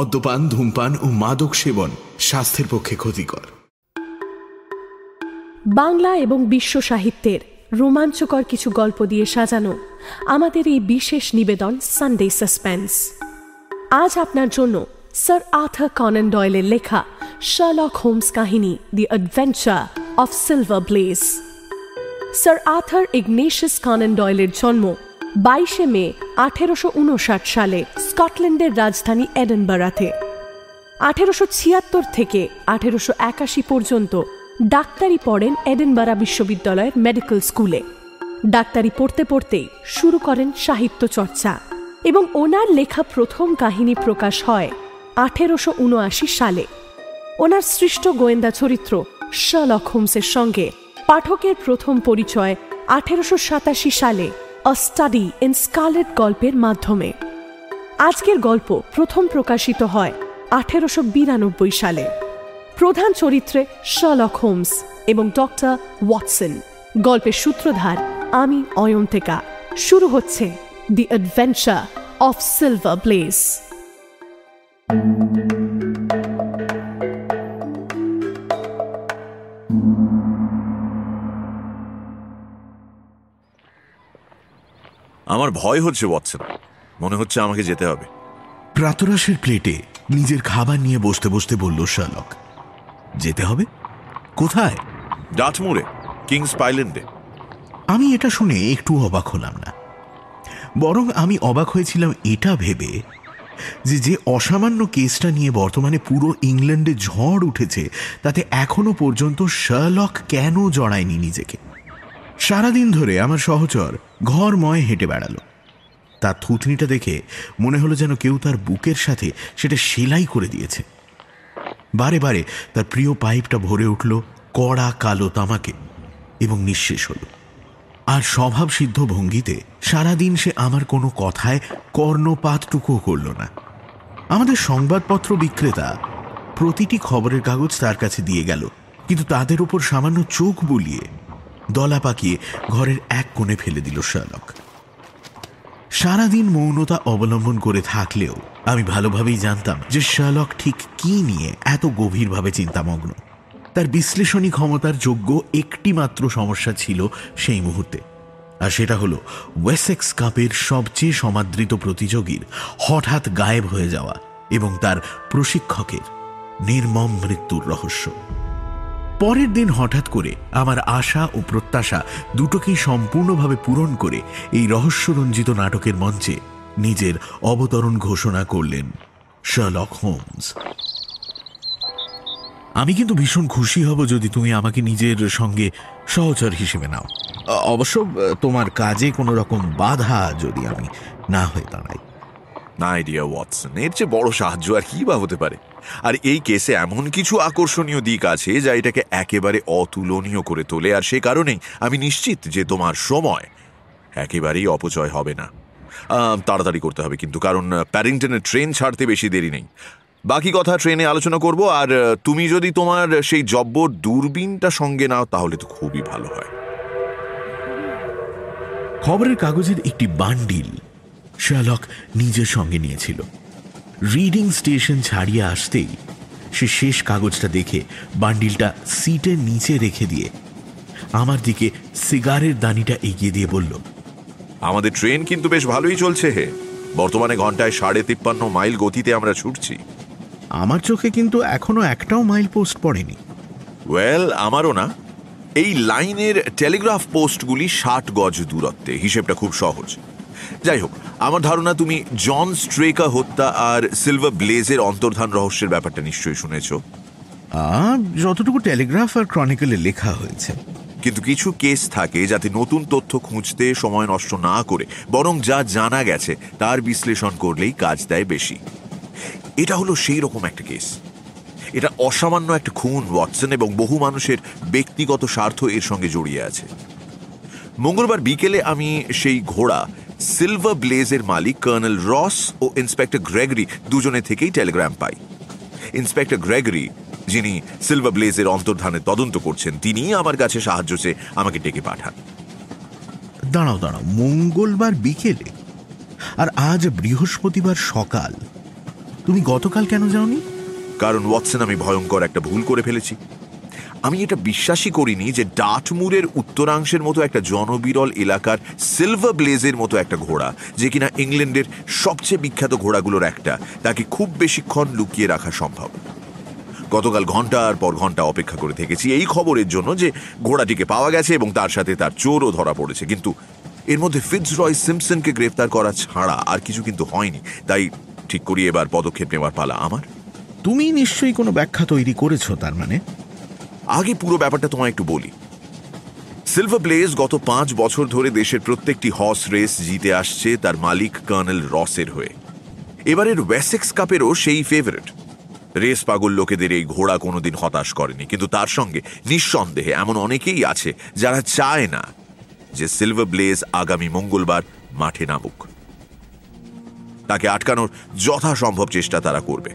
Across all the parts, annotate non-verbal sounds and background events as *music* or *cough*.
মদ্যপান, ধূমপান ও মাদক সেবন স্বাস্থ্যের পক্ষে ক্ষতিকর। বাংলা এবং বিশ্ব সাহিত্যের রোমাঞ্চকর কিছু গল্প দিয়ে সাজানো আমাদের এই বিশেষ নিবেদন সানডে সাসপেন্স আজ আপনার জন্য স্যার আর্থার কনন ডয়েলের লেখা শার্লক হোমস কাহিনী the adventure of Silver Blaze sir Arthur Ignatius Conan ডয়েলের জন্ম বাইশে মে আঠেরোশো উনষাট সালে স্কটল্যান্ডের রাজধানী এডেনবারাতে। আঠেরোশো ছিয়াত্তর থেকে আঠেরোশো একাশি পর্যন্ত ডাক্তারি পড়েন এডেনবারা বিশ্ববিদ্যালয়ের মেডিকেল স্কুলে। ডাক্তারি পড়তে পড়তেই শুরু করেন সাহিত্য চর্চা এবং ওনার লেখা প্রথম কাহিনী প্রকাশ হয় আঠেরোশো উনআশি সালে। ওনার সৃষ্ট গোয়েন্দা চরিত্র শার্লক হোমসের সঙ্গে পাঠকের প্রথম পরিচয় আঠেরোশো সাতাশি সালে। অ স্টাডি ইন স্কালেট গল্পের মাধ্যমে। আজকের গল্প প্রথম প্রকাশিত হয় আঠেরোশো বিরানব্বই সালে। প্রধান চরিত্রে শার্লক হোমস এবং ডক্টর ওয়াটসন গল্পের সূত্রধার আমি অয়ন্তিকা। শুরু হচ্ছে the adventure of Silver Blaze আমার ভয় হচ্ছে ওয়াটসন। মনে হচ্ছে আমাকে যেতে হবে। প্রাতরাশের প্লেটে নিজের খাবার নিয়ে বসতে বসতে বলল শালক যেতে হবে? কোথায়? ডাটমোরে কিংস পাইল্যান্ডে। আমি এটা শুনে একটু অবাক হলাম না। বরং আমি অবাক হয়েছিলাম এটা ভেবে যে যে অসামান্য কেসটা নিয়ে বর্তমানে পুরো ইংল্যান্ডে ঝড় উঠেছে তাতে এখনও পর্যন্ত শার্লক কেন জড়ায়নি নিজেকে? সারাদিন ধরে আমার সহচর ঘরময় হেঁটে বেড়ালো। তার থুতনিটা দেখে মনে হলো যেন কেউ তার বুকের সাথে সেটা সেলাই করে দিয়েছে। বারে বারে তার প্রিয় পাইপটা ভরে উঠল কড়া কালো তামাকে এবং নিঃশেষ হল। আর স্বভাব সিদ্ধ ভঙ্গিতে সারাদিন সে আমার কোনো কথায় কর্ণপাতটুকুও করল না। আমাদের সংবাদপত্র বিক্রেতা প্রতিটি খবরের কাগজ তার কাছে দিয়ে গেল, কিন্তু তাদের উপর সামান্য চোখ বুলিয়ে দলা পাকিয়ে ঘরের এক কোণে ফেলে দিল শালক সারাদিন মৌনতা অবলম্বন করে থাকলেও আমি ভালোভাবেই জানতাম যে শালক ঠিক কি নিয়ে এত গভীরভাবে চিন্তামগ্ন। তার বিশ্লেষণী ক্ষমতার যোগ্য একটি মাত্র সমস্যা ছিল সেই মুহূর্তে। আর সেটা হলো, ওয়েসেক্স কাপের সবচেয়ে সমাদৃত প্রতিযোগীর হঠাৎ গায়েব হয়ে যাওয়া এবং তার প্রশিক্ষকের নির্মম মৃত্যুর রহস্য। পরের দিন হঠাৎ করে আমার আশা ও প্রত্যাশা দুটোকেই সম্পূর্ণভাবে পূরণ করে এই রহস্যরঞ্জিত নাটকের মঞ্চে নিজের অবতরণ ঘোষণা করলেন শার্লক হোমস। আমি কিন্তু ভীষণ খুশি হব যদি তুমি আমাকে নিজের সঙ্গে সহচর হিসেবে নাও। অবশ্য তোমার কাজে কোনো রকম বাধা যদি আমি না হয়ে দাঁড়াই। না আইডিয়া ওয়াটসন এর চেয়ে বড় সাহায্য আর কি বা হতে পারে? আর এই কেসে এমন কিছু আকর্ষণীয় দিক আছে যা এটাকে একেবারে অতুলনীয় করে তোলে, আর সে কারণেই আমি নিশ্চিত যে তোমার সময় একেবারেই অপচয় হবে না। তাড়াতাড়ি করতে হবে কিন্তু, কারণ প্যারিংটনের ট্রেন ছাড়তে বেশি দেরি নেই। বাকি কথা ট্রেনে আলোচনা করব, আর তুমি যদি তোমার সেই জব্বর দূরবীনটা সঙ্গে নাও, তাহলে তো খুবই ভালো হয়। খবরের কাগজের একটি বান্ডিল শালক নিজের সঙ্গে নিয়েছিল। রিডিং স্টেশন ছাড়িয়ে আসতেই সে শেষ কাগজটা দেখে বান্ডিলটা সিটের নিচে রেখে দিয়ে আমার দিকে সিগারের দানিটা এগিয়ে দিয়ে বলল আমাদের ট্রেন কিন্তু বেশ ভালোই চলছে হে। বর্তমানে ঘন্টায় সাড়ে তিপ্পান্ন মাইল গতিতে আমরা ছুটছি। আমার চোখে কিন্তু এখনও একটাও মাইল পোস্ট পড়েনি। ওয়েল আমারও না। এই লাইনের টেলিগ্রাফ পোস্টগুলি ষাট গজ দূরত্বে। হিসেবটা খুব সহজ। যাই হোক আমার ধারণা তুমি জন স্ট্রেকা হত্যা আর সিলভার ব্লেজের অন্তর্ধান রহস্যের ব্যাপারটা নিশ্চয়ই শুনেছো। আহ, যতটুকু টেলিগ্রাফ আর ক্রনিকলে লেখা হয়েছে। কিন্তু কিছু কেস থাকে যাতে নতুন তথ্য খুঁজতে সময় নষ্ট না করে বরং যা জানা গেছে তার বিশ্লেষণ করলেই কাজ দেয় বেশি। এটা হলো সেই রকম একটা কেস। এটা অসামান্য একটা খুন ওয়াটসন এবং বহু মানুষের ব্যক্তিগত স্বার্থ এর সঙ্গে জড়িয়ে আছে। মঙ্গলবার বিকেলে আমি সেই ঘোড়া সিলভার ব্লেজের মালিক কর্নেল রস ও ইন্সপেক্টর গ্রেগরি দুজনে থেকেই টেলিগ্রাম পাই। ইন্সপেক্টর গ্রেগরি যিনি সিলভার ব্লেজের অন্তর্ধানের তদন্ত করছেন তিনি আমার কাছে সাহায্য চেয়ে আমাকে ডেকে পাঠান। দাঁড়াও দাঁড়াও মঙ্গলবার বিকেলে আর আজ বৃহস্পতিবার সকাল তুমি গতকাল কেন যাওনি? কারণ ওয়াটসন আমি ভয়ঙ্কর একটা ভুল করে ফেলেছি। আমি এটা বিশ্বাসই করিনি যে ডাটমুরের উত্তরাংশের মতো একটা জনবিরল এলাকার সিলভার ব্লেজের মতো একটা ঘোড়া, যে কিনা ইংল্যান্ডের সবচেয়ে বিখ্যাত ঘোড়াগুলোর একটা, তাকে খুব বেশিক্ষণ লুকিয়ে রাখা সম্ভব। গতকাল ঘণ্টার পর ঘণ্টা অপেক্ষা করে থেকেছি এই খবরের জন্য যে ঘোড়াটিকে পাওয়া গেছে এবং তার সাথে তার চোরও ধরা পড়েছে, কিন্তু এর মধ্যে ফিটস রয় সিমসনকে গ্রেফতার করা ছাড়া আর কিছু কিন্তু হয়নি। তাই ঠিক করি এবার পদক্ষেপ নেওয়ার পালা আমার। তুমি নিশ্চয়ই কোনো ব্যাখ্যা তৈরি করেছ তার মানে? আগে পুরো ব্যাপারটা তোমায় একটু বলি। সিলভার ব্লেজ গত পাঁচ বছর ধরে দেশের প্রত্যেকটি হর্স রেস জিতে আসছে তার মালিক কর্নেল রসের হয়ে। এবারের ওয়েসেক্স কাপেরও সেই ফেভারিট রেস পাগল লোকেদের এই ঘোড়া কোনোদিন হতাশ করেনি, কিন্তু তার সঙ্গে নিঃসন্দেহে এমন অনেকেই আছে যারা চায় না যে সিলভার ব্লেজ আগামী মঙ্গলবার মাঠে নামুক। তাকে আটকানোর যথাসম্ভব চেষ্টা তারা করবে।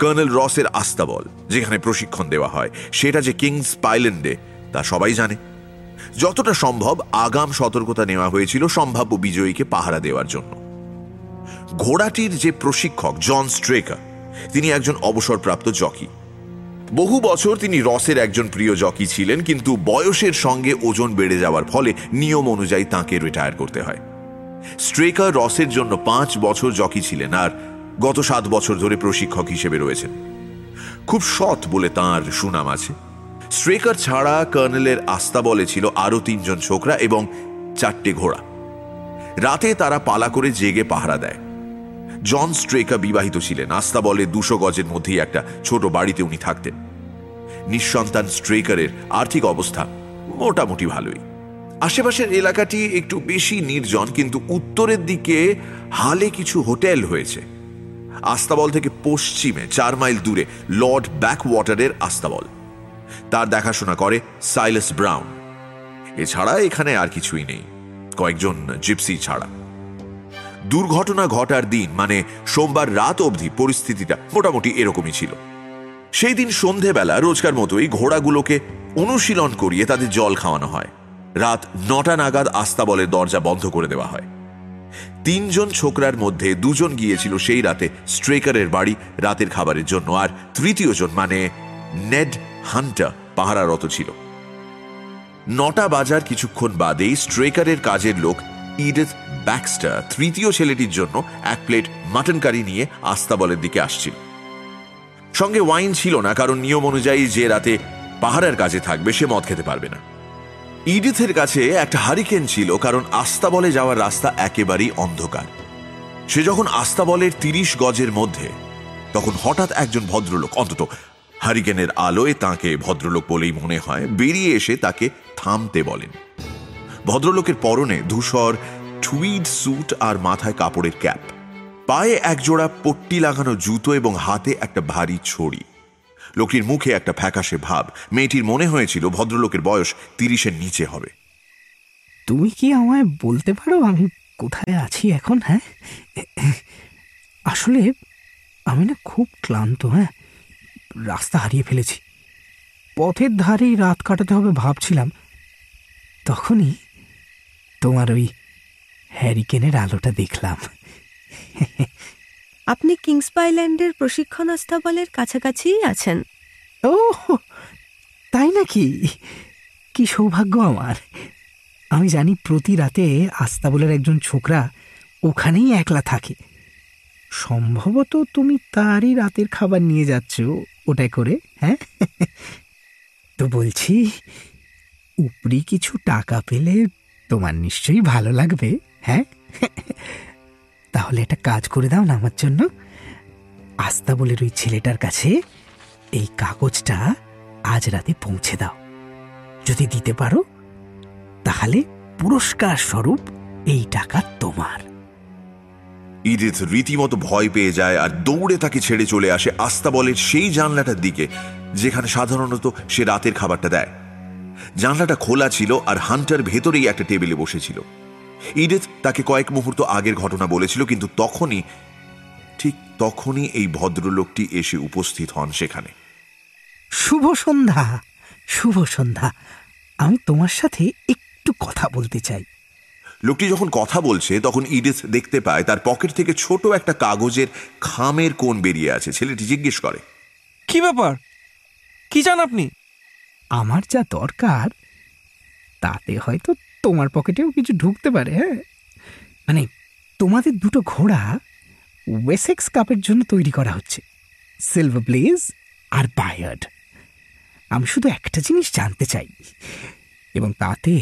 কর্নেল রসের আস্তাবল যেখানে প্রশিক্ষণ দেওয়া হয়। সেটা যে কিংস পাইল্যান্ডে, তা সবাই জানে। যতটা সম্ভব আগাম সতর্কতা নেওয়া হয়েছিল সম্ভাব্য বিজয়ীকে পাহারা দেওয়ার জন্য। ঘোড়াটির যে প্রশিক্ষক, জন স্ট্রেকার, তিনি একজন অবসরপ্রাপ্ত জকি। বহু বছর তিনি রসের একজন প্রিয় জকি ছিলেন, কিন্তু বয়সের সঙ্গে ওজন বেড়ে যাওয়ার ফলে নিয়ম অনুযায়ী তাঁকে রিটায়ার করতে হয়। স্ট্রেকার রসের জন্য পাঁচ বছর জকি ছিলেন, আর গত সাত বছর ধরে প্রশিক্ষক হিসেবে রয়েছেন। খুব সৎ বলে তাঁর সুনাম আছে। স্ট্রেকার ছাড়া কর্নেলের আস্তাবলে ছিল আরও তিনজন ছোকরা এবং চারটে ঘোড়া। রাতে তারা পালা করে জেগে পাহারা দেয়। জন স্ট্রেকা বিবাহিত ছিলেন। আস্তাবলে দুশো গজের মধ্যেই একটা ছোট বাড়িতে উনি থাকতেন। নিঃসন্তান স্ট্রেকারের আর্থিক অবস্থা মোটামুটি ভালোই। আশেপাশের এলাকাটি একটু বেশি নির্জন, কিন্তু উত্তরের দিকে হালে কিছু হোটেল হয়েছে। আস্তাবল থেকে পশ্চিমে চার মাইল দূরে লর্ড ব্যাকওয়াটারের আস্তাবল। তার দেখাশোনা করে সাইলাস ব্রাউন। এছাড়া এখানে আর কিছুই নেই, কয়েকজন জিপসি ছাড়া। দুর্ঘটনা ঘটার দিন মানে সোমবার রাত অবধি, পরিস্থিতিটা মোটামুটি এরকমই ছিল। সেই দিন সন্ধেবেলা রোজকার মতোই ঘোড়াগুলোকে অনুশীলন করিয়ে তাদের জল খাওয়ানো হয়। রাত নটা নাগাদ আস্তাবলের দরজা বন্ধ করে দেওয়া হয়। তিনজন ছোকরার মধ্যে দুজন গিয়েছিল সেই রাতে স্ট্রেকারের বাড়ি রাতের খাবারের জন্য, আর তৃতীয় জন মানে নেড হান্টার পাহারারত ছিল। নটা বাজার কিছুক্ষণ বাদেই স্ট্রেকারের কাজের লোক ইডেথ ব্যাক্সটার তৃতীয় ছেলেটির জন্য এক প্লেট মাটন কারি নিয়ে আস্তাবলের দিকে আসছিল। সঙ্গে ওয়াইন ছিল না, কারণ নিয়ম অনুযায়ী যে রাতে পাহাড়ের কাজে থাকবে সে মদ খেতে পারবে না। ইডিথের কাছে একটা হারিকেন ছিল, কারণ আস্তাবলে যাওয়ার রাস্তা একেবারেই অন্ধকার। সে যখন আস্তাবলের তিরিশ গজের মধ্যে, তখন হঠাৎ একজন ভদ্রলোক, অন্তত হারিকেনের আলোয় তাকে ভদ্রলোক বলেই মনে হয়, বেরিয়ে এসে তাকে থামতে বলেন। ভদ্রলোকের পরনে ধূসর টুইড স্যুট আর মাথায় কাপড়ের ক্যাপ পায়ে একজোড়া পট্টি লাগানো জুতো এবং হাতে একটা ভারী ছড়ি। লোকটির মুখে একটা ফ্যাকাশে ভাব। মেয়েটির মনে হয়েছিল ভদ্রলোকের বয়স তিরিশের নিচে হবে। তুমি কি আমায় বলতে পারো আমি কোথায় আছি এখন হ্যাঁ? আসলে আমি না খুব ক্লান্ত হ্যাঁ? রাস্তা হারিয়ে ফেলেছি। পথের ধারেই রাত কাটাতে হবে ভাবছিলাম। তখনই তোমার ওই হ্যারিকেনের আলোটা দেখলাম। আপনি কিংস পাইল্যান্ডের প্রশিক্ষণ আস্তাবলের কাছাকাছিই আছেন। ও তাই নাকি? কি সৌভাগ্য আমার। আমি জানি প্রতি রাতে আস্তাবলের একজন ছোকরা ওখানেই একলা থাকে। সম্ভবত তুমি তারই রাতের খাবার নিয়ে যাচ্ছ ওটা করে হ্যাঁ? তো বলছি, উপরি কিছু টাকা পেলে তোমার নিশ্চয়ই ভালো লাগবে হ্যাঁ? তাহলে একটা কাজ করে দাও না আমার জন্য। আস্তাবলের ওই ছেলেটার কাছে এই কাগজটা আজ রাতে পৌঁছে দাও। যদি দিতে পারো, তাহলে পুরস্কার স্বরূপ এই টাকা তোমার। ইডিথ রীতিমতো ভয় পেয়ে যায় আর দৌড়ে তাকে ছেড়ে চলে আসে আস্তাবলের সেই জানলাটার দিকে, যেখানে সাধারণত সে রাতের খাবারটা দেয়। জানলাটা খোলা ছিল আর হান্টার ভেতরেই একটা টেবিলে বসেছিল। ইডিথ তাকে কয়েক মুহূর্ত আগের ঘটনা বলেছিল কিন্তু তখনই ঠিক তখনই এই ভদ্রলোকটি এসে উপস্থিত হন সেখানে। শুভ সন্ধ্যা শুভ সন্ধ্যা। আমি তোমার সাথে একটু কথা বলতে চাই। লোকটি যখন কথা বলছে তখন ইডিথ দেখতে পায় তার পকেট থেকে ছোট একটা কাগজের খামের কোণ বেরিয়ে আছে। ছেলেটি জিজ্ঞেস করে কি ব্যাপার? কি চান আপনি? আমার যা দরকার তাতে হয়তো তোমার পকেটেও কিছু ঢুকতে পারে হ্যাঁ? মানে তোমাদের দুটো ঘোড়া ওয়েসেক্স কাপের জন্য তৈরি করা হচ্ছে। সিলভার ব্লেজ আর বায়ার্ড আমি শুধু একটা জিনিস জানতে চাই, এবং তাতে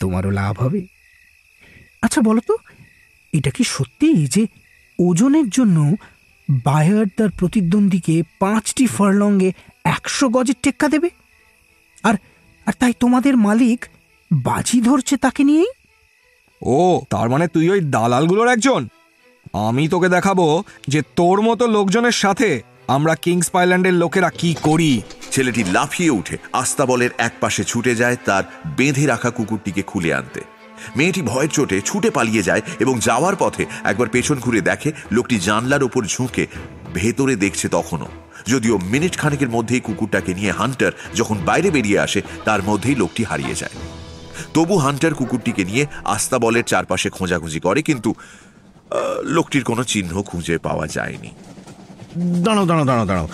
তোমারও লাভ হবে। আচ্ছা বলো তো, এটা কি সত্যি যে ওজনের জন্য বায়ার্ড তার প্রতিদ্বন্দ্বীকে পাঁচটি ফারলঙ্গে একশো গজের টেক্কা দেবে? আর আর তাই তোমাদের মালিক বাজি ধরছে তাকে নিয়েই? ও তার মানে তুই ওই দালালগুলোর একজন? আমি তোকে দেখাবো যে তোর মতো লোকজনের সাথে আমরা কিংস পাইল্যান্ডের লোকেরা কি করি। ছেলেটি লাফিয়ে উঠে আস্তাবলের এক পাশে ছুটে যায় তার বেঁধে রাখা কুকুরটিকে খুলে আনতে। মেয়েটি ভয়ের চোটে ছুটে পালিয়ে যায় এবং যাওয়ার পথে একবার পেছন ঘুরে দেখে লোকটি জানলার ওপর ঝুঁকে ভেতরে দেখছে তখনও। যদিও মিনিট খানেকের মধ্যেই কুকুরটাকে নিয়ে হান্টার যখন বাইরে বেরিয়ে আসে তার মধ্যেই লোকটি হারিয়ে যায়। তবু হান্টার কুকুরটিকে নিয়ে আস্তাবলের চারপাশে খোঁজাখুঁজি করে কিন্তু লোকটির কোনো চিহ্ন খুঁজে পাওয়া যায়নি। দাঁড়াও দাঁড়াও দাঁড়াও দাঁড়াও।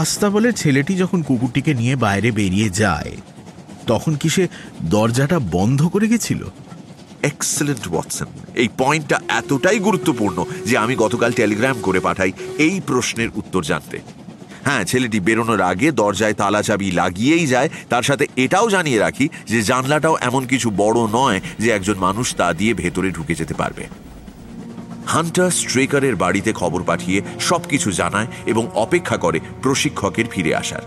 আস্তাবলের ছেলেটি যখন কুকুরটিকে নিয়ে বাইরে বেরিয়ে যায় তখন কি সে দরজাটা বন্ধ করে গেছিল? এক্সেলেন্ট ওয়াটসন এই পয়েন্টটা এতটাই গুরুত্বপূর্ণ যে আমি গতকাল টেলিগ্রাম করে পাঠাই এই প্রশ্নের উত্তর জানতে। হ্যাঁ ছেলেটি বেরোনোর আগে দরজায় তালা চাবি লাগিয়েই যায়। তার সাথে এটাও জানিয়ে রাখি যে জানলাটাও এমন কিছু বড় নয় যে একজন মানুষ তা দিয়ে ভেতরে ঢুকে যেতে পারবে। হান্টার স্ট্রেকারের বাড়িতে খবর পাঠিয়ে সবকিছু জানায় এবং অপেক্ষা করে প্রশিক্ষকের ফিরে আসার।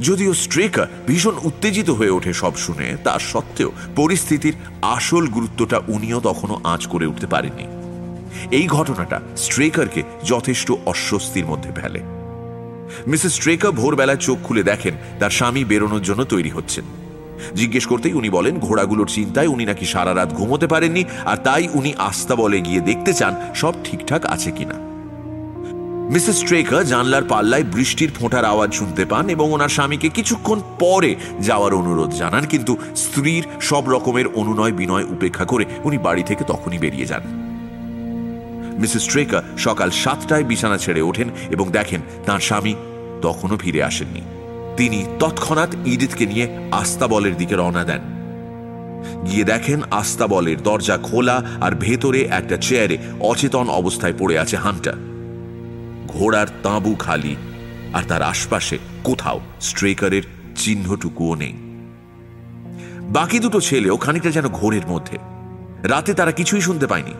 যদিও স্ট্রেকার ভীষণ উত্তেজিত হয়ে ওঠে সব শুনে, তা সত্ত্বেও পরিস্থিতির আসল গুরুত্বটা উনিও তখনও আঁচ করে উঠতে পারেননি। এই ঘটনাটা স্ট্রেকারকে যথেষ্ট অস্বস্তির মধ্যে ফেলে। মিসেস স্ট্রেকার ভোরবেলায় চোখ খুলে দেখেন, তার স্বামী বেরোনোর জন্য তৈরি হচ্ছেন। জিজ্ঞেস করতেই উনি বলেন, ঘোড়াগুলোর চিন্তায় উনি নাকি সারা রাত ঘুমোতে পারেননি, আর তাই উনি আস্তা বলে গিয়ে দেখতে চান, সব ঠিকঠাক আছে কিনা। মিসেস স্ট্রেকার জানলার পাল্লায় বৃষ্টির ফোঁটার আওয়াজ শুনতে পান এবং ওনার স্বামীকে কিছুক্ষণ পরে যাওয়ার অনুরোধ জানান, কিন্তু স্ত্রীর সব রকমের অনুনয় বিনয় উপেক্ষা করে উনি বাড়ি থেকে তখনই বেরিয়ে যান। মিসেস স্ট্রেকার সকাল সাতটায় বিছানা ছেড়ে ওঠেন এবং দেখেন তার স্বামী তখনও ফিরে আসেননি। তিনি তৎক্ষণাৎ ইদিতকে নিয়ে আস্তাবলের দিকে রওনা দেন। গিয়ে দেখেন আস্তাবলের দরজা খোলা আর ভেতরে একটা চেয়ারে অচেতন অবস্থায় পড়ে আছে হান্টার। ঘোড়ার তাঁবু খালি আর তার আশপাশে কোথাও স্ট্রেকারের চিহ্নটুকুও নেই। বাকি দুটো ছেলেও খানিকটা যেন ঘোরের মধ্যে। রাতে তারা কিছুই শুনতে পায়নি।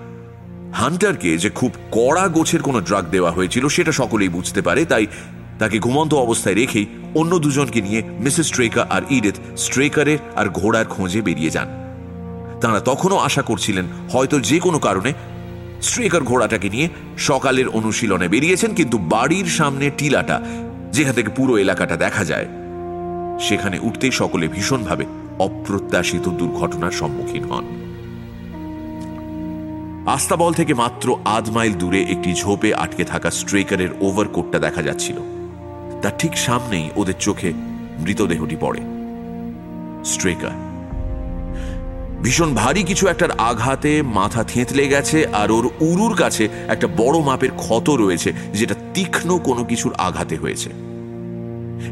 হান্টারকে যে খুব কড়া গোছের কোনো ড্রাগ দেওয়া হয়েছিল, সেটা সকলেই বুঝতে পারে। তাই তাকে ঘুমন্ত অবস্থায় রেখেই অন্য দুজনকে নিয়ে মিসেস স্ট্রেকার আর ইডেথ স্ট্রেকারের আর ঘোড়ার খোঁজে বেরিয়ে যান। তারা তখনও আশা করছিলেন, হয়তো যে কোনো কারণে স্ট্রেকার ঘোড়াটাকে নিয়ে সকালের অনুশীলনে বেরিয়েছেন, কিন্তু বাড়ির সামনে টিলাটা, যেখান থেকে পুরো এলাকাটা দেখা যায়, সেখানে উঠতেই সকলে ভীষণভাবে অপ্রত্যাশিত দুর্ঘটনার সম্মুখীন হন। আস্তাবল থেকে মাত্র আধ মাইল দূরে একটি ঝোপে আটকে থাকা স্ট্রেকারের ওভারকোটটা দেখা যাচ্ছিল। তার ঠিক সামনেই ওদের চোখে মৃতদেহটি পড়ে। স্ট্রেকার। ভীষণ ভারী কিছু একটার আঘাতে মাথা থেঁতলে গেছে আর ওর উরুর কাছে একটা বড় মাপের ক্ষত রয়েছে, যেটা তীক্ষ্ণ কোনো কিছুর আঘাতে হয়েছে।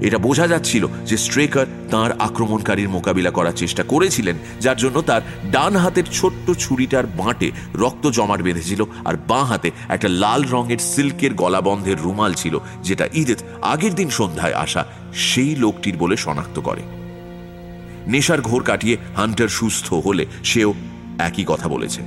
এটা বোঝা যাচ্ছিল যে স্ট্রেকার তার আক্রমণকারীর মোকাবিলা করার চেষ্টা করেছিলেন, যার জন্য তার ডান হাতের ছোট্ট ছুরিটার বাঁটে রক্ত জমাট বেঁধেছিল আর বাঁ হাতে একটা লাল রঙের সিল্কের গলাবন্ধের রুমাল ছিল, যেটা ঈদের আগের দিন সন্ধ্যায় আসা সেই লোকটির বলে শনাক্ত করে। নেশার ঘোর কাটিয়ে হান্টার সুস্থ হলে সেও একই কথা বলেছে।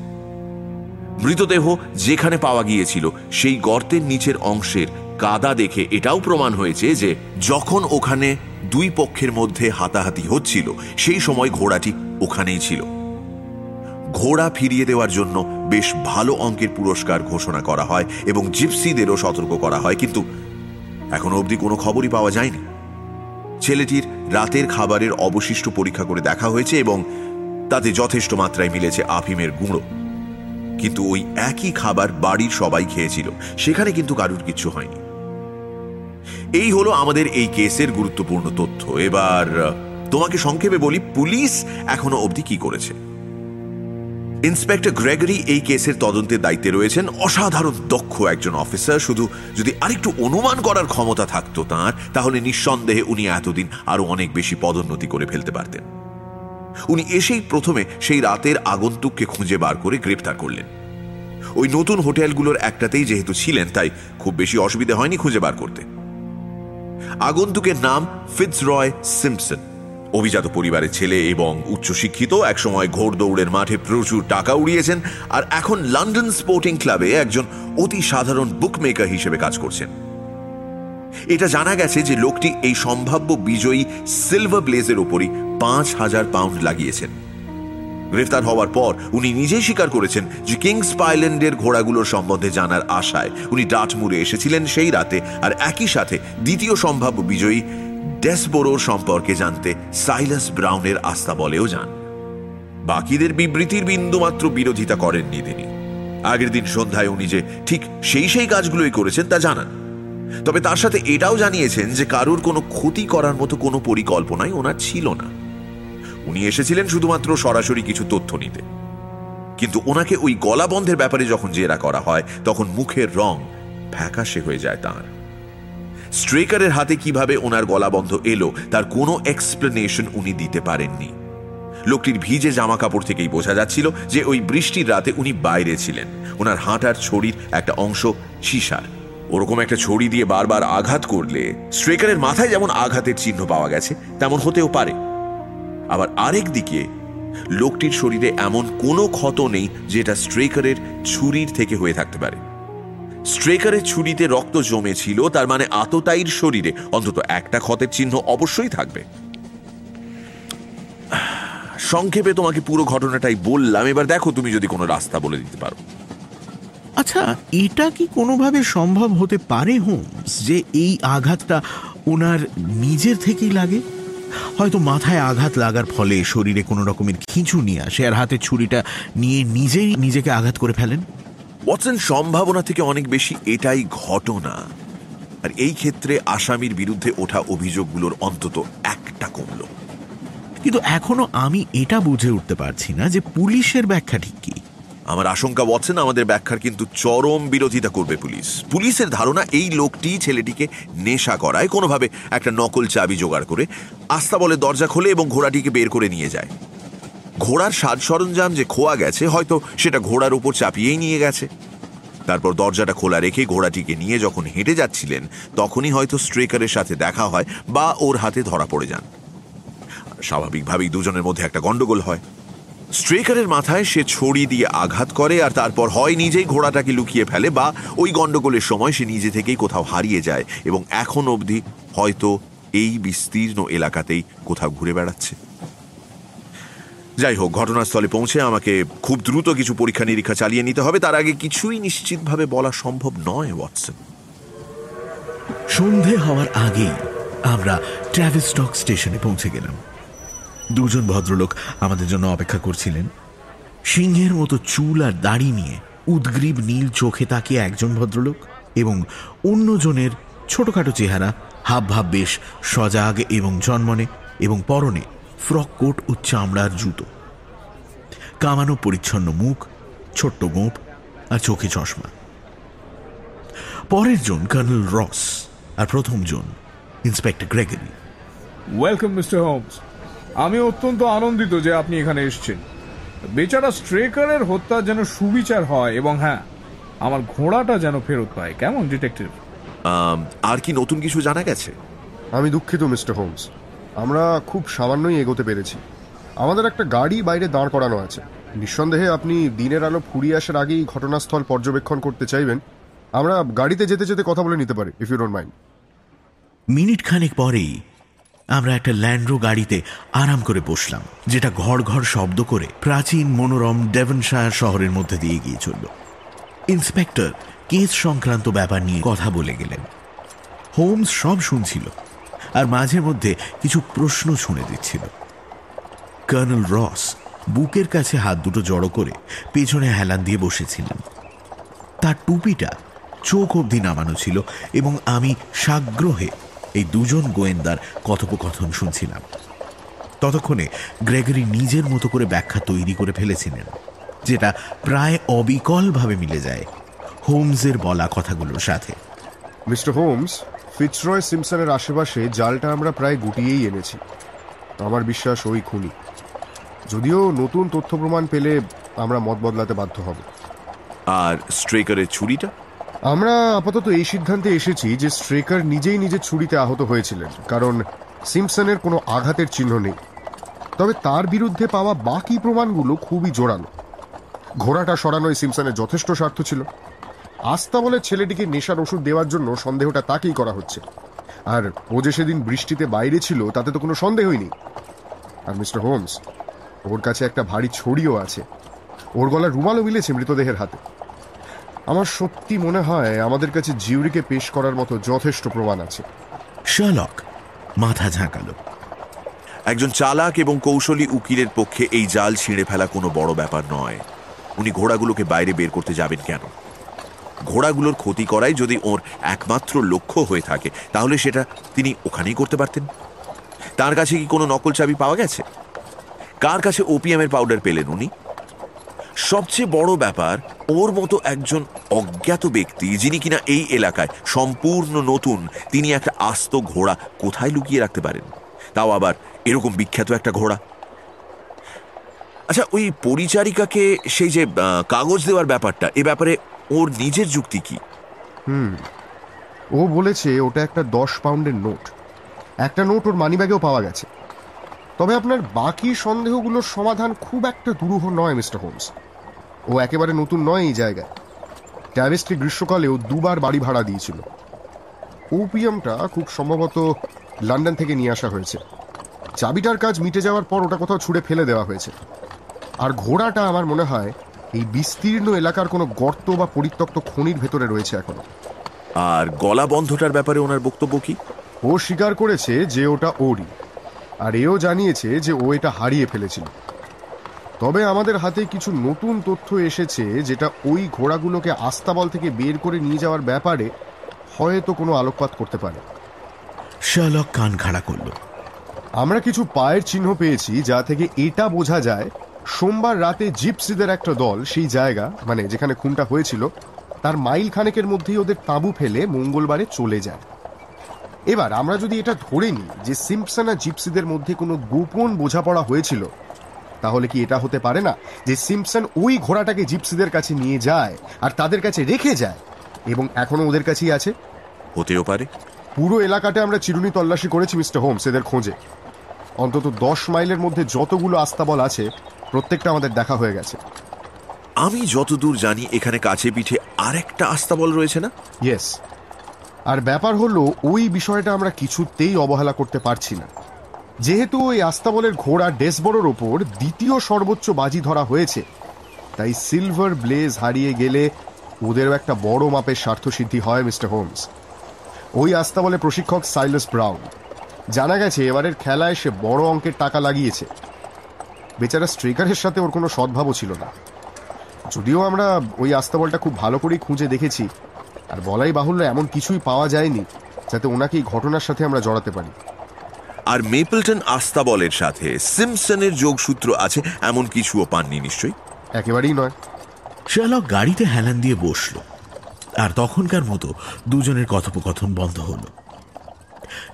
মৃতদেহ যেখানে পাওয়া গিয়েছিল, সেই গর্তের নিচের অংশের কাদা দেখে এটাও প্রমাণ হয়েছে যে যখন ওখানে দুই পক্ষের মধ্যে হাতাহাতি হচ্ছিল, সেই সময় ঘোড়াটি ওখানেই ছিল। ঘোড়া ফিরিয়ে দেওয়ার জন্য বেশ ভালো অঙ্কের পুরস্কার ঘোষণা করা হয় এবং জিপসিদেরও সতর্ক করা হয়, কিন্তু এখনও অবধি কোনো খবরই পাওয়া যায়নি। ছেলেটির রাতের খাবারের অবশিষ্ট পরীক্ষা করে দেখা হয়েছে এবং তাতে যথেষ্ট মাত্রায় মিলেছে আফিমের গুঁড়ো। কিন্তু ওই একই খাবার বাড়ির সবাই খেয়েছিল, সেখানে কিন্তু কারুর কিছু হয়নি। এই হলো আমাদের এই কেসের গুরুত্বপূর্ণ তথ্য। এবার তোমাকে সংক্ষেপে বলি, পুলিশ এখনও অবধি কি করেছে? ইন্সপেক্টর গ্রেগরি এই কেসের তদন্তের দায়িত্বে রয়েছেন। অসাধারণ দক্ষ একজন অফিসার। শুধু যদি আরেকটু অনুমান করার ক্ষমতা থাকতো তার, তাহলে নিঃসন্দেহে উনি এতদিন আরও অনেক বেশি পদোন্নতি করে ফেলতে পারতেন। উনি এসেই প্রথমে সেই রাতের আগন্তুককে খুঁজে বার করে গ্রেপ্তার করলেন। ওই নতুন হোটেলগুলোর একটাতেই যেহেতু ছিলেন, তাই খুব বেশি অসুবিধা হয়নি খুঁজে বার করতে। আগন্তুকের নাম ফিটস রয় সিম্পসন। অভিজাত পরিবারের ছেলে এবং উচ্চশিক্ষিত, একসময় ঘোড় দৌড়ের মাঠে প্রচুর টাকা উড়িয়েছেন আর এখন লন্ডন স্পোর্টিং ক্লাবে একজন অতি সাধারণ বুকমেকার হিসেবে কাজ করছেন। এটা জানা গেছে যে লোকটি এই সম্ভাব্য বিজয়ী সিলভার ব্লেজের উপরই পাঁচ হাজার পাউন্ড লাগিয়েছেন। গ্রেফতার হওয়ার পর উনি নিজেই স্বীকার করেছেন যে কিংস পাইল্যান্ডের ঘোড়াগুলোর সম্বন্ধে জানার আশায় উনি ডাটমুরে এসেছিলেন সেই রাতে আর একই সাথে দ্বিতীয় সম্ভাব্য বিজয়ী ডেসবোরোর সম্পর্কে জানতে সাইলাস ব্রাউনের আস্থা বলেও যান। বাকিদের বিবৃতির বিন্দুমাত্র বিরোধিতা করেননি তিনি। আগের দিন সন্ধ্যায় উনি যে ঠিক সেই সেই কাজগুলোই করেছেন তা জানান। তবে তার সাথে এটাও জানিয়েছেন যে কারোর কোনো ক্ষতি করার মতো কোনো পরিকল্পনাই ওনার ছিল না। উনি এসেছিলেন শুধুমাত্র সরাসরি কিছু তথ্য নিতে। কিন্তু ওনাকে ওই গলা বন্ধের ব্যাপারে যখন জেরা করা হয়, তখন মুখের রং ফ্যাকাশে হয়ে যায় তাঁর। স্ট্রেকারের হাতে কীভাবে ওনার গলা বন্ধ এলো, তার কোনো এক্সপ্লেনেশন উনি দিতে পারেননি। লোকটির ভিজে জামা কাপড় থেকেই বোঝা যাচ্ছিল যে ওই বৃষ্টির রাতে উনি বাইরে ছিলেন। ওনার হাঁটার ছড়ির একটা অংশ সীসার। ওরকম একটা ছড়ি দিয়ে বারবার আঘাত করলে স্ট্রেকারের মাথায় যেমন আঘাতের চিহ্ন পাওয়া গেছে, তেমন হতেও পারে। আবার আরেক দিকে, লোকটির শরীরে এমন কোনো ক্ষত নেই যেটা স্ট্রেকারের ছুরির থেকে হয়ে থাকতে পারে। স্ট্রেকারের ছুরিতে রক্ত জমেছিল, তার মানে আততায়ীর শরীরে, অন্তত একটা ক্ষতের চিহ্ন অবশ্যই থাকবে। সংক্ষেপে তোমাকে পুরো ঘটনাটাই বললাম, এবার দেখো তুমি যদি কোনো রাস্তা বলে দিতে পারো। আচ্ছা এটা কি কোনোভাবে সম্ভব হতে পারে, হোমস, যে এই আঘাতটা ওনার নিজের থেকেই লাগে? হয়তো মাথায় আঘাত লাগার ফলে শরীরে কোনো রকমের খিঁচু নিয়ে আসে আর হাতে ছুরিটা নিয়ে নিজেই নিজেকে আঘাত করে ফেলেন। ওয়াটসন সম্ভাবনা থেকে অনেক বেশি এটাই ঘটনা। আর এই ক্ষেত্রে আসামির বিরুদ্ধে ওঠা অভিযোগগুলোর অন্তত একটা কমল। কিন্তু এখনও আমি এটা বুঝে উঠতে পারছি না যে পুলিশের ব্যাখ্যা ঠিক কি। আমার আশঙ্কা ওয়াটসন, আমাদের ব্যাখ্যার কিন্তু চরম বিরোধিতা করবে পুলিশ। পুলিশের ধারণা, এই লোকটি ছেলেটিকে নেশা করায়, কোনোভাবে একটা নকল চাবি জোগাড় করে আস্তা বলে দরজা খোলে এবং ঘোড়াটিকে বের করে নিয়ে যায়। ঘোড়ার সাজ সরঞ্জাম যে খোয়া গেছে, হয়তো সেটা ঘোড়ার উপর চাপিয়েই নিয়ে গেছে। তারপর দরজাটা খোলা রেখে ঘোড়াটিকে নিয়ে যখন হেঁটে যাচ্ছিলেন, তখনই হয়তো স্ট্রেকারের সাথে দেখা হয় বা ওর হাতে ধরা পড়ে যান। স্বাভাবিকভাবেই দুজনের মধ্যে একটা গন্ডগোল হয়। স্ট্রেকারের মাথায় সে ছড়ি দিয়ে আঘাত করে আর তারপর হয় নিজেই ঘোড়াটাকে লুকিয়ে ফেলে বা ওই গন্ডগোলের সময় সে নিজে থেকেই কোথাও হারিয়ে যায় এবং এখন অবধি হয়তো এই বিস্তীর্ণ এলাকাতেই কোথাও ঘুরে বেড়াচ্ছে। যাই হোক ঘটনাস্থলে পৌঁছে আমাকে খুব দ্রুত কিছু পরীক্ষা নিরীক্ষা চালিয়ে নিতে হবে। তার আগে কিছুই নিশ্চিতভাবে বলা সম্ভব নয়, ওয়াটসন। সন্ধে হওয়ার আগেই আমরা ট্র্যাভিস্টক স্টেশনে পৌঁছে গেলাম। দুজন ভদ্রলোক আমাদের জন্য অপেক্ষা করছিলেন। সিংহের মতো চুল আর দাড়ি নিয়ে উদ্গ্রীব নীল চোখে তাকিয়ে একজন ভদ্রলোক এবং অন্যজনের ছোটখাটো চেহারা হাব ভাব বেশ সজাগ এবং জন্মনে এবং পরনে ফ্রক কোট ও চামড়ার জুতো। কামানো পরিচ্ছন্ন মুখ, ছোট্ট গোঁপ আর চোখে চশমা। পরের জন কর্নেল রস আর প্রথম জন inspector Gregory. Welcome mister Holmes আমি অত্যন্ত আনন্দিত যে আপনি এখানে এসছেন। বেচারা স্ট্রেকারের হত্যা যেন সুবিচার হয় এবং হ্যাঁ আমার ঘোড়াটা যেন ফেরত পায়। কেমন ডিটেকটিভ? আর কি নতুন কিছু জানা গেছে? আমি দুঃখিত মিস্টার হোমস। আমরা খুব সামান্যই এগোতে পেরেছি। আমাদের একটা গাড়ি বাইরে দাঁড় করানো আছে। নিঃসন্দেহে আপনি দিনের আলো ফুরিয়ে আসার আগেই ঘটনাস্থল পর্যবেক্ষণ করতে চাইবেন। আমরা গাড়িতে যেতে যেতে কথা বলে নিতে পারি if you don't mind minute খানেক পরেই আমরা একটা ল্যান্ড্রো গাড়িতে আরাম করে বসলাম, যেটা ঘর ঘর শব্দ করে প্রাচীন মনোরম ডেভনশায়ার শহরের মধ্যে দিয়ে গিয়ে চলল। ইন্সপেক্টর কেস সংক্রান্ত ব্যাপার নিয়ে কথা বলে গেলেন। হোমস সব শুনছিল আর মাঝে মধ্যে কিছু প্রশ্ন শুনে দিচ্ছিল। কর্নেল রস বুকের কাছে হাত দুটো জড়ো করে পেছনে হেলান দিয়ে বসেছিলেন। তার টুপিটা চোখ অবধি নামানো ছিল এবং আমি সাগ্রহে এই দুজন গোয়েন্দার কথোপকথন শুনছিলাম। ততক্ষণে গ্রেগরি নিজের মতো করে ব্যাখ্যা তৈরি করে ফেলেছিলেন যেটা প্রায় অবিকলভাবে মিলে যায় হোমসের বলা কথাগুলোর সাথে। মিস্টার হোমস ফিটসরয় সিমসনের আশেপাশে জালটা আমরা প্রায় গুটিয়েই এনেছি। আমার বিশ্বাস ওই খুনি। যদিও নতুন তথ্য প্রমাণ পেলে আমরা মত বদলাতে বাধ্য হব। আর স্ট্রেকারের ছুরিটা? আমরা আপাতত এই সিদ্ধান্তে এসেছি যে স্ট্রেকার নিজেই নিজের ছুরিতে আহত হয়েছিলেন, কারণ সিমসনের কোনো আঘাতের চিহ্ন নেই। তবে তার বিরুদ্ধে পাওয়া বাকি প্রমাণগুলো খুবই জোরালো। ঘোড়াটা সরানোয় সিমসনের যথেষ্ট স্বার্থ ছিল। আস্তাবলের ছেলেটিকে নেশার ওষুধ দেওয়ার জন্য সন্দেহটা তাকেই করা হচ্ছে। আর ও যে সেদিন বৃষ্টিতে বাইরে ছিল, তাতে তো কোনো সন্দেহই নেই। আর মিস্টার হোমস, ওর কাছে একটা ভারী ছড়িও আছে। ওর গলা রুমালও মিলেছে মৃতদেহের হাতে। আমার সত্যি মনে হয় আমাদের কাছে জিউরিকে পেশ করার মতো যথেষ্ট প্রমাণ আছে। শার্লক, মাথা ঝাঁকালো। একজন চালাক এবং কৌশলী উকিলের পক্ষে এই জাল ছিঁড়ে ফেলা কোনো বড় ব্যাপার নয়। উনি ঘোড়াগুলোকে বাইরে বের করতে যাবেন কেন? ঘোড়াগুলোর ক্ষতি করাই যদি ওর একমাত্র লক্ষ্য হয়ে থাকে, তাহলে সেটা তিনি ওখানেই করতে পারতেন। তার কাছে কি কোনো নকল চাবি পাওয়া গেছে? কার কাছে ওপিএমের পাউডার পেলেন উনি? সবচেয়ে বড় ব্যাপার, ওর মতো একজন অজ্ঞাত ব্যক্তি যিনি কিনা এই এলাকায় সম্পূর্ণ নতুন, তিনি একটা আস্ত ঘোড়া কোথায় লুকিয়ে রাখতে পারেন? তাও আবার এরকম বিখ্যাত একটা ঘোড়া। আচ্ছা ওই পরিচারিকাকে সেই যে কাগজ দেওয়ার ব্যাপারটা, এ ব্যাপারে ওর নিজের যুক্তি কি? হুম, ও বলেছে ওটা একটা দশ পাউন্ডের নোট। একটা নোট ওর মানিব্যাগেও পাওয়া গেছে। তবে আপনার বাকি সন্দেহগুলোর সমাধান খুব একটা দুরূহ নয়, মিস্টার হোমস। ও একেবারে নতুন নয় এই জায়গায়। ট্যারিস্টে গ্রীষ্মকালেও দুবার বাড়ি ভাড়া দিয়েছিল। ওপিএমটা খুব সম্ভবত লন্ডন থেকে নিয়ে আসা হয়েছে। চাবিটার কাজ মিটে যাওয়ার পর ওটা কোথাও ছুঁড়ে ফেলে দেওয়া হয়েছে। আর ঘোড়াটা আমার মনে হয় এই বিস্তীর্ণ এলাকার কোনো গর্ত বা পরিত্যক্ত খনির ভেতরে রয়েছে এখনও। আর গলা বন্ধটার ব্যাপারে ওনার বক্তব্য কি? ও স্বীকার করেছে যে ওটা ওরই। আর এও জানিয়েছে যে ও এটা হারিয়ে ফেলেছিল। তবে আমাদের হাতে কিছু নতুন তথ্য এসেছে যেটা ওই ঘোড়াগুলোকে আস্তাবল থেকে বের করে নিয়ে যাওয়ার ব্যাপারে হয়তো কোনো আলোকপাত করতে পারে। শার্লক কান খাড়া করল। আমরা কিছু পায়ের চিহ্ন পেয়েছি যা থেকে এটা বোঝা যায় সোমবার রাতে জিপসিদের একটা দল সেই জায়গা মানে যেখানে খুনটা হয়েছিল তার মাইল খানেকের মধ্যেই ওদের তাঁবু ফেলে মঙ্গলবারে চলে যায়। এবার আমরা যদি এটা ধরে নিই যে সিম্পসন আর জিপসিদের মধ্যে কোনো গোপন বোঝাপড়া হয়েছিল তাহলে কি এটা হতে পারে না যে সিম্পসন ওই ঘোড়াটাকে জিপসিদের কাছে নিয়ে যায় আর তাদের কাছে রেখে যায়? এবং এখনও ওদের কাছেই আছে? হতেও পারে। পুরো এলাকাটা আমরা চিরুনি তল্লাশি করেছি মিস্টার হোমস এদের খোঁজে। অন্তত দশ মাইলের মধ্যে যতগুলো আস্তাবল আছে প্রত্যেকটা আমাদের দেখা হয়ে গেছে। আমি যতদূর জানি এখানে কাছে পিঠে আরেকটা আস্তাবল রয়েছে না? ইয়েস আর ব্যাপার হলো ওই বিষয়টা আমরা কিছুতেই অবহেলা করতে পারছি না। যেহেতু ওই আস্তাবলের ঘোড়া ডেসবড়োর ওপর দ্বিতীয় সর্বোচ্চ বাজি ধরা হয়েছে, তাই সিলভার ব্লেজ হারিয়ে গেলে ওদেরও একটা বড় মাপের স্বার্থসিদ্ধি হয়, মিস্টার হোমস। ওই আস্তাবলে প্রশিক্ষক সাইলাস ব্রাউন। জানা গেছে এবারের খেলায় সে বড় অঙ্কের টাকা লাগিয়েছে। বেচারা স্ট্রেকারের সাথে ওর কোনো সদ্ভাবও ছিল না। যদিও আমরা ওই আস্তাবলটা খুব ভালো করেই খুঁজে দেখেছি, আর বলাই বাহুল্য এমন কিছুই পাওয়া যায়নি, যাতে ওনাকে এই ঘটনার সাথে আমরা জড়াতে পারি। আর মেপলটন আস্তাবলের সাথে সিমসনের যোগসূত্র আছে এমন কিছুও পাননি নিশ্চয়ই? একেবারেই নয়। শার্লক গাড়িতে হেলান দিয়ে বসল আর তখনকার মতো দুজনের কথোপকথন বন্ধ হলো।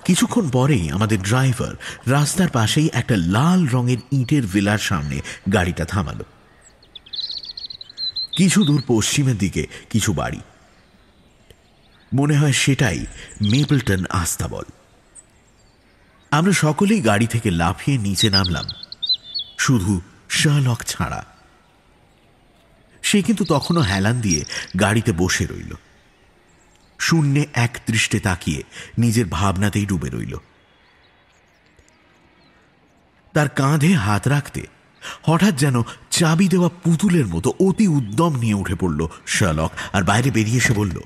কিছুক্ষণ পরেই আমাদের ড্রাইভার রাস্তার পাশেই একটা লাল রঙের ইটের ভিলার সামনে গাড়িটা থামালো। কিছু দূর পশ্চিমের দিকে কিছু বাড়ি। মনে হয় সেটাই মেপলটন আস্তাবল। আমরা সকলেই গাড়ি থেকে লাফিয়ে নিচে নামলাম। শুধু শার্লক ছাড়া। সে কিন্তু তখনও হেলান দিয়ে গাড়িতে বসে রইল। শূন্যে এক দৃষ্টে তাকিয়ে নিজের ভাবনাতেই ডুবে রইল। তার কাঁধে হাত রাখতে হঠাৎ যেন চাবি দেওয়া পুতুলের মতো অতি উদ্যম নিয়ে উঠে পড়ল শার্লক আর বাইরে বেরিয়ে এসে বলল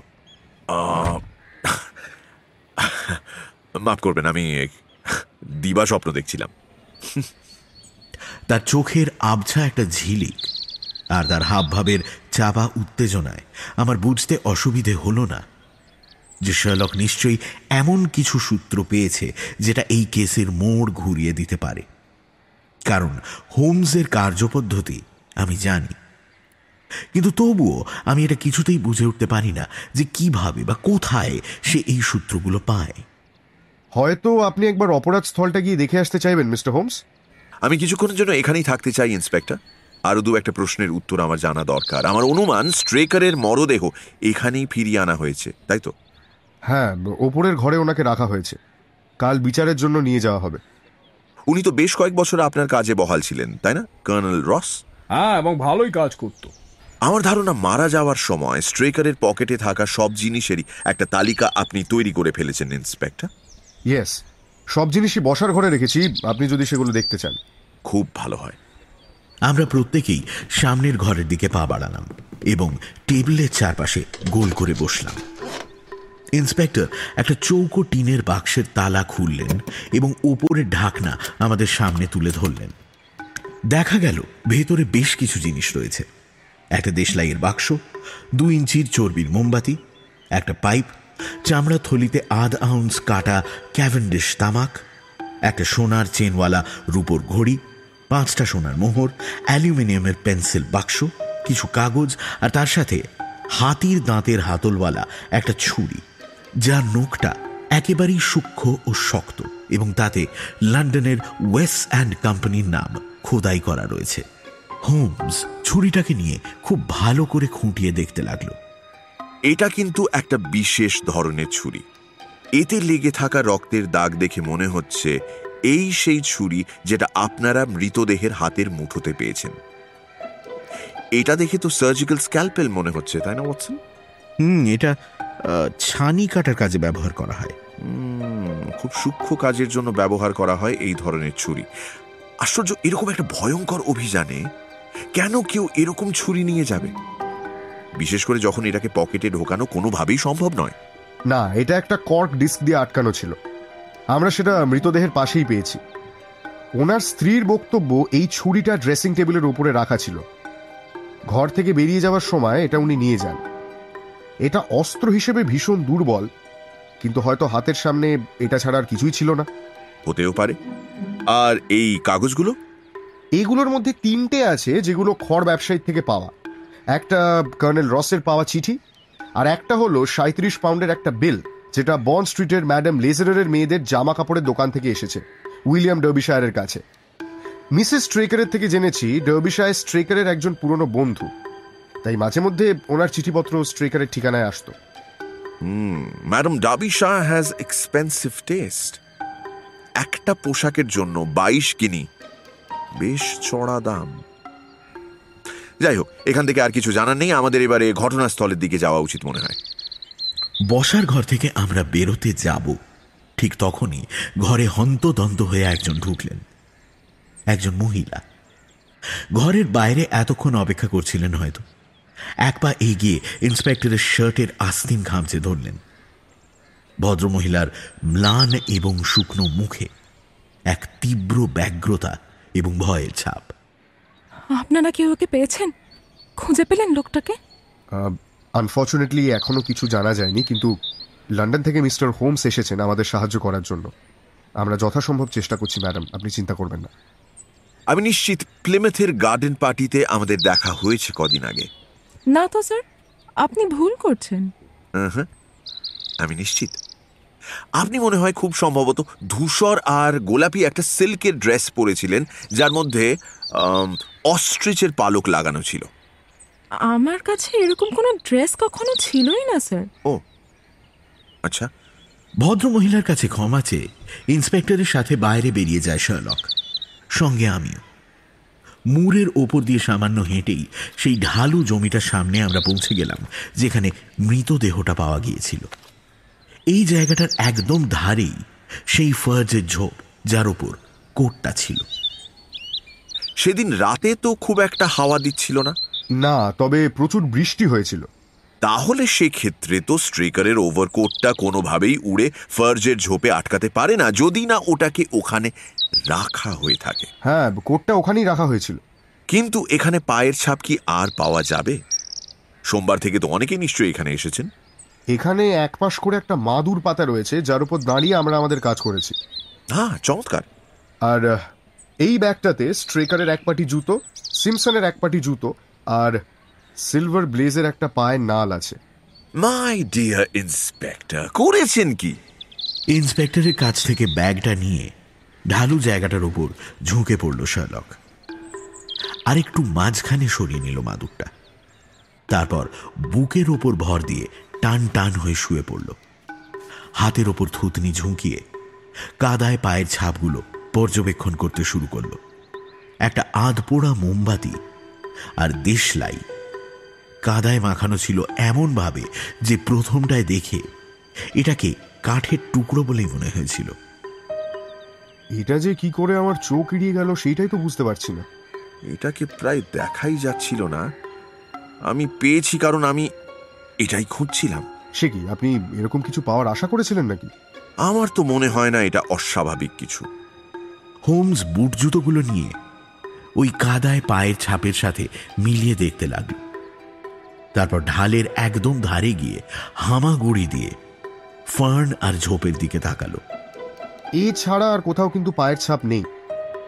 মাফ করবেন, আমি দিবা স্বপ্ন দেখছিলাম। তার চোখের আবছা একটা ঝিলিক, আর তার হাবভাবের চাপা উত্তেজনায় আমার বুঝতে অসুবিধে হলো না যে শার্লক নিশ্চয়ই এমন কিছু সূত্র পেয়েছে যেটা এই কেসের মোড় ঘুরিয়ে দিতে পারে। কারণ হোমসের কার্যপদ্ধতি আমি জানি। কিন্তু তবুও আমি এটা কিছুতেই বুঝে উঠতে পারি না যে কীভাবে বা কোথায় সে এই সূত্রগুলো পায়। হয়তো আপনি একবার অপরাধ স্থলটা গিয়ে দেখে আসতে চাইবেন মিস্টার হোমস। আমি কিছুক্ষণের জন্য এখানেই থাকতে চাই ইন্সপেক্টর। আরও দু একটা প্রশ্নের উত্তর আমার জানা দরকার। আমার অনুমান স্ট্রেকারের মরদেহ এখানেই ফিরিয়ে আনা হয়েছে তাই তো? হ্যাঁ ওপরের ঘরে ওনাকে রাখা হয়েছে। কাল বিচারের জন্য নিয়ে যাওয়া হবে। উনি তো বেশ কয়েক বছর আপনার কাজে বহাল ছিলেন তাই না কর্নেল রস? হ্যাঁ এবং ভালোই কাজ করতো। আমার ধারণা মারা যাওয়ার সময় স্ট্রেকারের পকেটে থাকা সব জিনিসেরই একটা তালিকা আপনি তৈরি করে ফেলেছেন ইন্সপেক্টর। ইয়েস সব জিনিসই বসার ঘরে রেখেছি, আপনি যদি সেগুলো দেখতে চান। খুব ভালো হয়। আমরা প্রত্যেকেই সামনের ঘরের দিকে পা বাড়ালাম এবং টেবিলের চারপাশে গোল করে বসলাম। ইন্সপেক্টর একটা চৌকো টিনের বাক্সের তালা খুললেন এবং উপরের ঢাকনা আমাদের সামনে তুলে ধরলেন। দেখা গেল, ভেতরে বেশ কিছু জিনিস রয়েছে। একটা দেশলাইয়ের বাক্স, দু ইঞ্চির চর্বির মোমবাতি, একটা পাইপ চামড়া থলিতে আধ আউন্স কাটা ক্যাভেন্ডিশ তামাক একটা সোনার চেনওয়ালা রূপোর ঘড়ি, পাঁচটা সোনার মোহর, অ্যালুমিনিয়ামের পেন্সিল বাক্স, কিছু কাগজ আর তার সাথে হাতির দাঁতের হাতলওয়ালা একটা ছুরি, যার নোকটা একেবারেই সূক্ষ্ম ও শক্ত এবং তাতে লন্ডনের ওয়েস অ্যান্ড কোম্পানির নাম খোদাই করা রয়েছে। হোমস ছুরিটাকে নিয়ে খুব ভালো করে খুঁটিয়ে দেখতে লাগল। এটা কিন্তু একটা বিশেষ ধরনের ছুরি। এতে লেগে থাকা রক্তের দাগ দেখে মনে হচ্ছে এই সেই ছুরি যেটা আপনারা মৃতদেহের হাতের মুঠোতে পেয়েছেন। এটা দেখে তো সার্জিক্যাল স্ক্যালপেল মনে হচ্ছে তাই না ওয়াটসন হুম এটা ছানি কাটার কাজে ব্যবহার করা হয়। খুব সূক্ষ্ম কাজের জন্য ব্যবহার করা হয় এই ধরনের ছুরি। আশ্চর্য এরকম একটা ভয়ঙ্কর অভিযানে কেন কেউ এরকম ছুরি নিয়ে যাবে? বিশেষ করে যখন এটাকে পকেটে ঢোকানো কোনোভাবেই সম্ভব নয়। না এটা একটা কর্ক ডিস্ক দিয়ে আটকানো ছিল। আমরা সেটা মৃতদেহের পাশেই পেয়েছি। ওনার স্ত্রীর বক্তব্য এই ছুরিটা ড্রেসিং টেবিলের উপরে রাখা ছিল। ঘর থেকে বেরিয়ে যাওয়ার সময় এটা উনি নিয়ে যান। এটা অস্ত্র হিসেবে ভীষণ দুর্বল কিন্তু হয়তো হাতের সামনে এটা ছাড়া আর কিছুই ছিল না। হতেও পারে। আর এই কাগজগুলো? এগুলোর মধ্যে তিনটে আছে যেগুলো খড় ব্যবসায়ী থেকে পাওয়া। একটা কর্নেল রসের পাওয়া চিঠি, আর একটা হলো সাঁত্রিশ পাউন্ডের একটা বিল যেটা বন স্ট্রিটের ম্যাডাম লেজারের মেয়েদের জামা কাপড়ের দোকান থেকে এসেছে উইলিয়াম ডার্বিশায়ারের কাছে। মিসেস স্ট্রেকারের থেকে জেনেছি ডার্বিশায়ার স্ট্রেকারের একজন পুরনো বন্ধু, তাই মাঝে মধ্যে ওনার চিঠিপত্র স্ট্রেকারের ঠিকানায় আসতো। Madam Darbyshire has expensive taste একটা পোশাকের জন্য বাইশ কিনি বেশ চড়া দাম। যাই হোক এখান থেকে আর কিছু জানার নেই। আমাদের এবারে ঘটনাস্থলের দিকে যাওয়া উচিত মনে হয়। বসার ঘর থেকে আমরা বেরোতে যাব। ঠিক তখনই ঘরে হন্তদন্ত হয়ে একজন ঢুকলেন। একজন মহিলা। ঘরের বাইরে এতক্ষণ অপেক্ষা করছিলেন হয়তো। এক পা এগিয়ে ইন্সপেক্টরের শার্টের আস্তিন খামচে ধরলেন। ভদ্রমহিলার ম্লান এবং শুকনো মুখে এক তীব্র ব্যগ্রতা এবং ভয়ের ছাপ। আপনারা কেউ ওকে পেয়েছেন? খুঁজে পেলেন লোকটাকে? আনফর্চুনেটলি এখনও কিছু জানা যায়নি কিন্তু লন্ডন থেকে মিস্টার হোমস এসেছেন আমাদের সাহায্য করার জন্য। আমরা যথাসম্ভব চেষ্টা করছি ম্যাডাম। আপনি চিন্তা করবেন না। আমি নিশ্চিত প্লেমেথের গার্ডেন পার্টিতে আমাদের দেখা হয়েছে কদিন আগে। না তো স্যার। আপনি ভুল করছেন। আমি নিশ্চিত। আপনি মনে হয় খুব সম্ভবত ধূসর আর গোলাপি একটা সিল্কের ড্রেস পরেছিলেন যার মধ্যে অস্ট্রিচের পালক লাগানো ছিল। আমার কাছে এরকম কোনো ড্রেস কখনো ছিলই না স্যার। ও আচ্ছা। ভদ্রমহিলার কাছে ক্ষমা চেয়ে ইন্সপেক্টরের সাথে বাইরে বেরিয়ে যায় শার্লক। সঙ্গে আমিও। মুরের ওপর দিয়ে সামান্য হেঁটেই সেই ঢালু জমিটার সামনে আমরা পৌঁছে গেলাম যেখানে মৃতদেহটা পাওয়া গিয়েছিল। এই জায়গাটার একদম ধারেই সেই ফার্জের ঝোপ যার ওপর কোটটা ছিল। সেদিন রাতে তো খুব একটা হাওয়া দিচ্ছিল না। না তবে প্রচুর বৃষ্টি হয়েছিল। তাহলে সেক্ষেত্রে তো স্ট্রেকারের ওভারকোটটা কোনোভাবেই উড়ে ফার্জের ঝোপে আটকাতে পারে না যদি না ওটাকে ওখানে রাখা হয়ে থাকে। হ্যাঁ কোটটা ওখানেই রাখা হয়েছিল। কিন্তু এখানে পায়ের ছাপ কি আর পাওয়া যাবে? সোমবার থেকে তো অনেকেই নিশ্চয়ই এখানে এসেছেন। এখানে এক পাশ করে একটা মাদুর পাতা রয়েছে যার উপর দাঁড়িয়ে আমরা আমাদের কাজ করেছি। হ্যাঁ চমৎকার। আর এই ব্যাগটাতে স্ট্রেকারের এক পাটি জুতো সিমসনের এক পাটি জুতো আর সিলভার ব্লেজের একটা পায়ের নাল আছে। মাই ডিয়ার ইন্সপেক্টর করেছেন কি? ইন্সপেক্টরের কাছ থেকে ব্যাগটা নিয়ে ঢালু জায়গাটার ওপর ঝুঁকে পড়ল শার্লক। আর একটু মাঝখানে সরিয়ে নিল মাদুরটা। তারপর বুকের ওপর ভর দিয়ে টান টান হয়ে শুয়ে পড়ল। হাতের ওপর থুতনি ঝুঁকিয়ে কাদায় পায়ের ছাপগুলো পর্যবেক্ষণ করতে শুরু করল। একটা আধ পোড়া মোমবাতি আর দেশলাই। কাদায় মাখানো ছিল এমনভাবে যে প্রথমটায় দেখে এটাকে কাঠের টুকরো বলেই মনে হয়েছিল। এটা যে কি করে আমার চোখ এড়িয়ে গেল সেইটাই তো বুঝতে পারছি না। এটাকে প্রায় দেখাই যাচ্ছিল না। আমি পেয়েছি কারণ আমি এটাই খুঁজছিলাম। সে কি আপনি এরকম কিছু পাওয়ার আশা করেছিলেন নাকি? আমার তো মনে হয় না এটা অস্বাভাবিক কিছু। হোমস বুট জুতোগুলো নিয়ে ওই কাদায় পায়ের ছাপের সাথে মিলিয়ে দেখতে লাগল। তারপর ঢালের একদম ধারে গিয়ে হামাগুড়ি দিয়ে ফার্ন আর ঝোপের দিকে তাকালো। এ ছাড়া আর কোথাও কিন্তু পায়ের ছাপ নেই।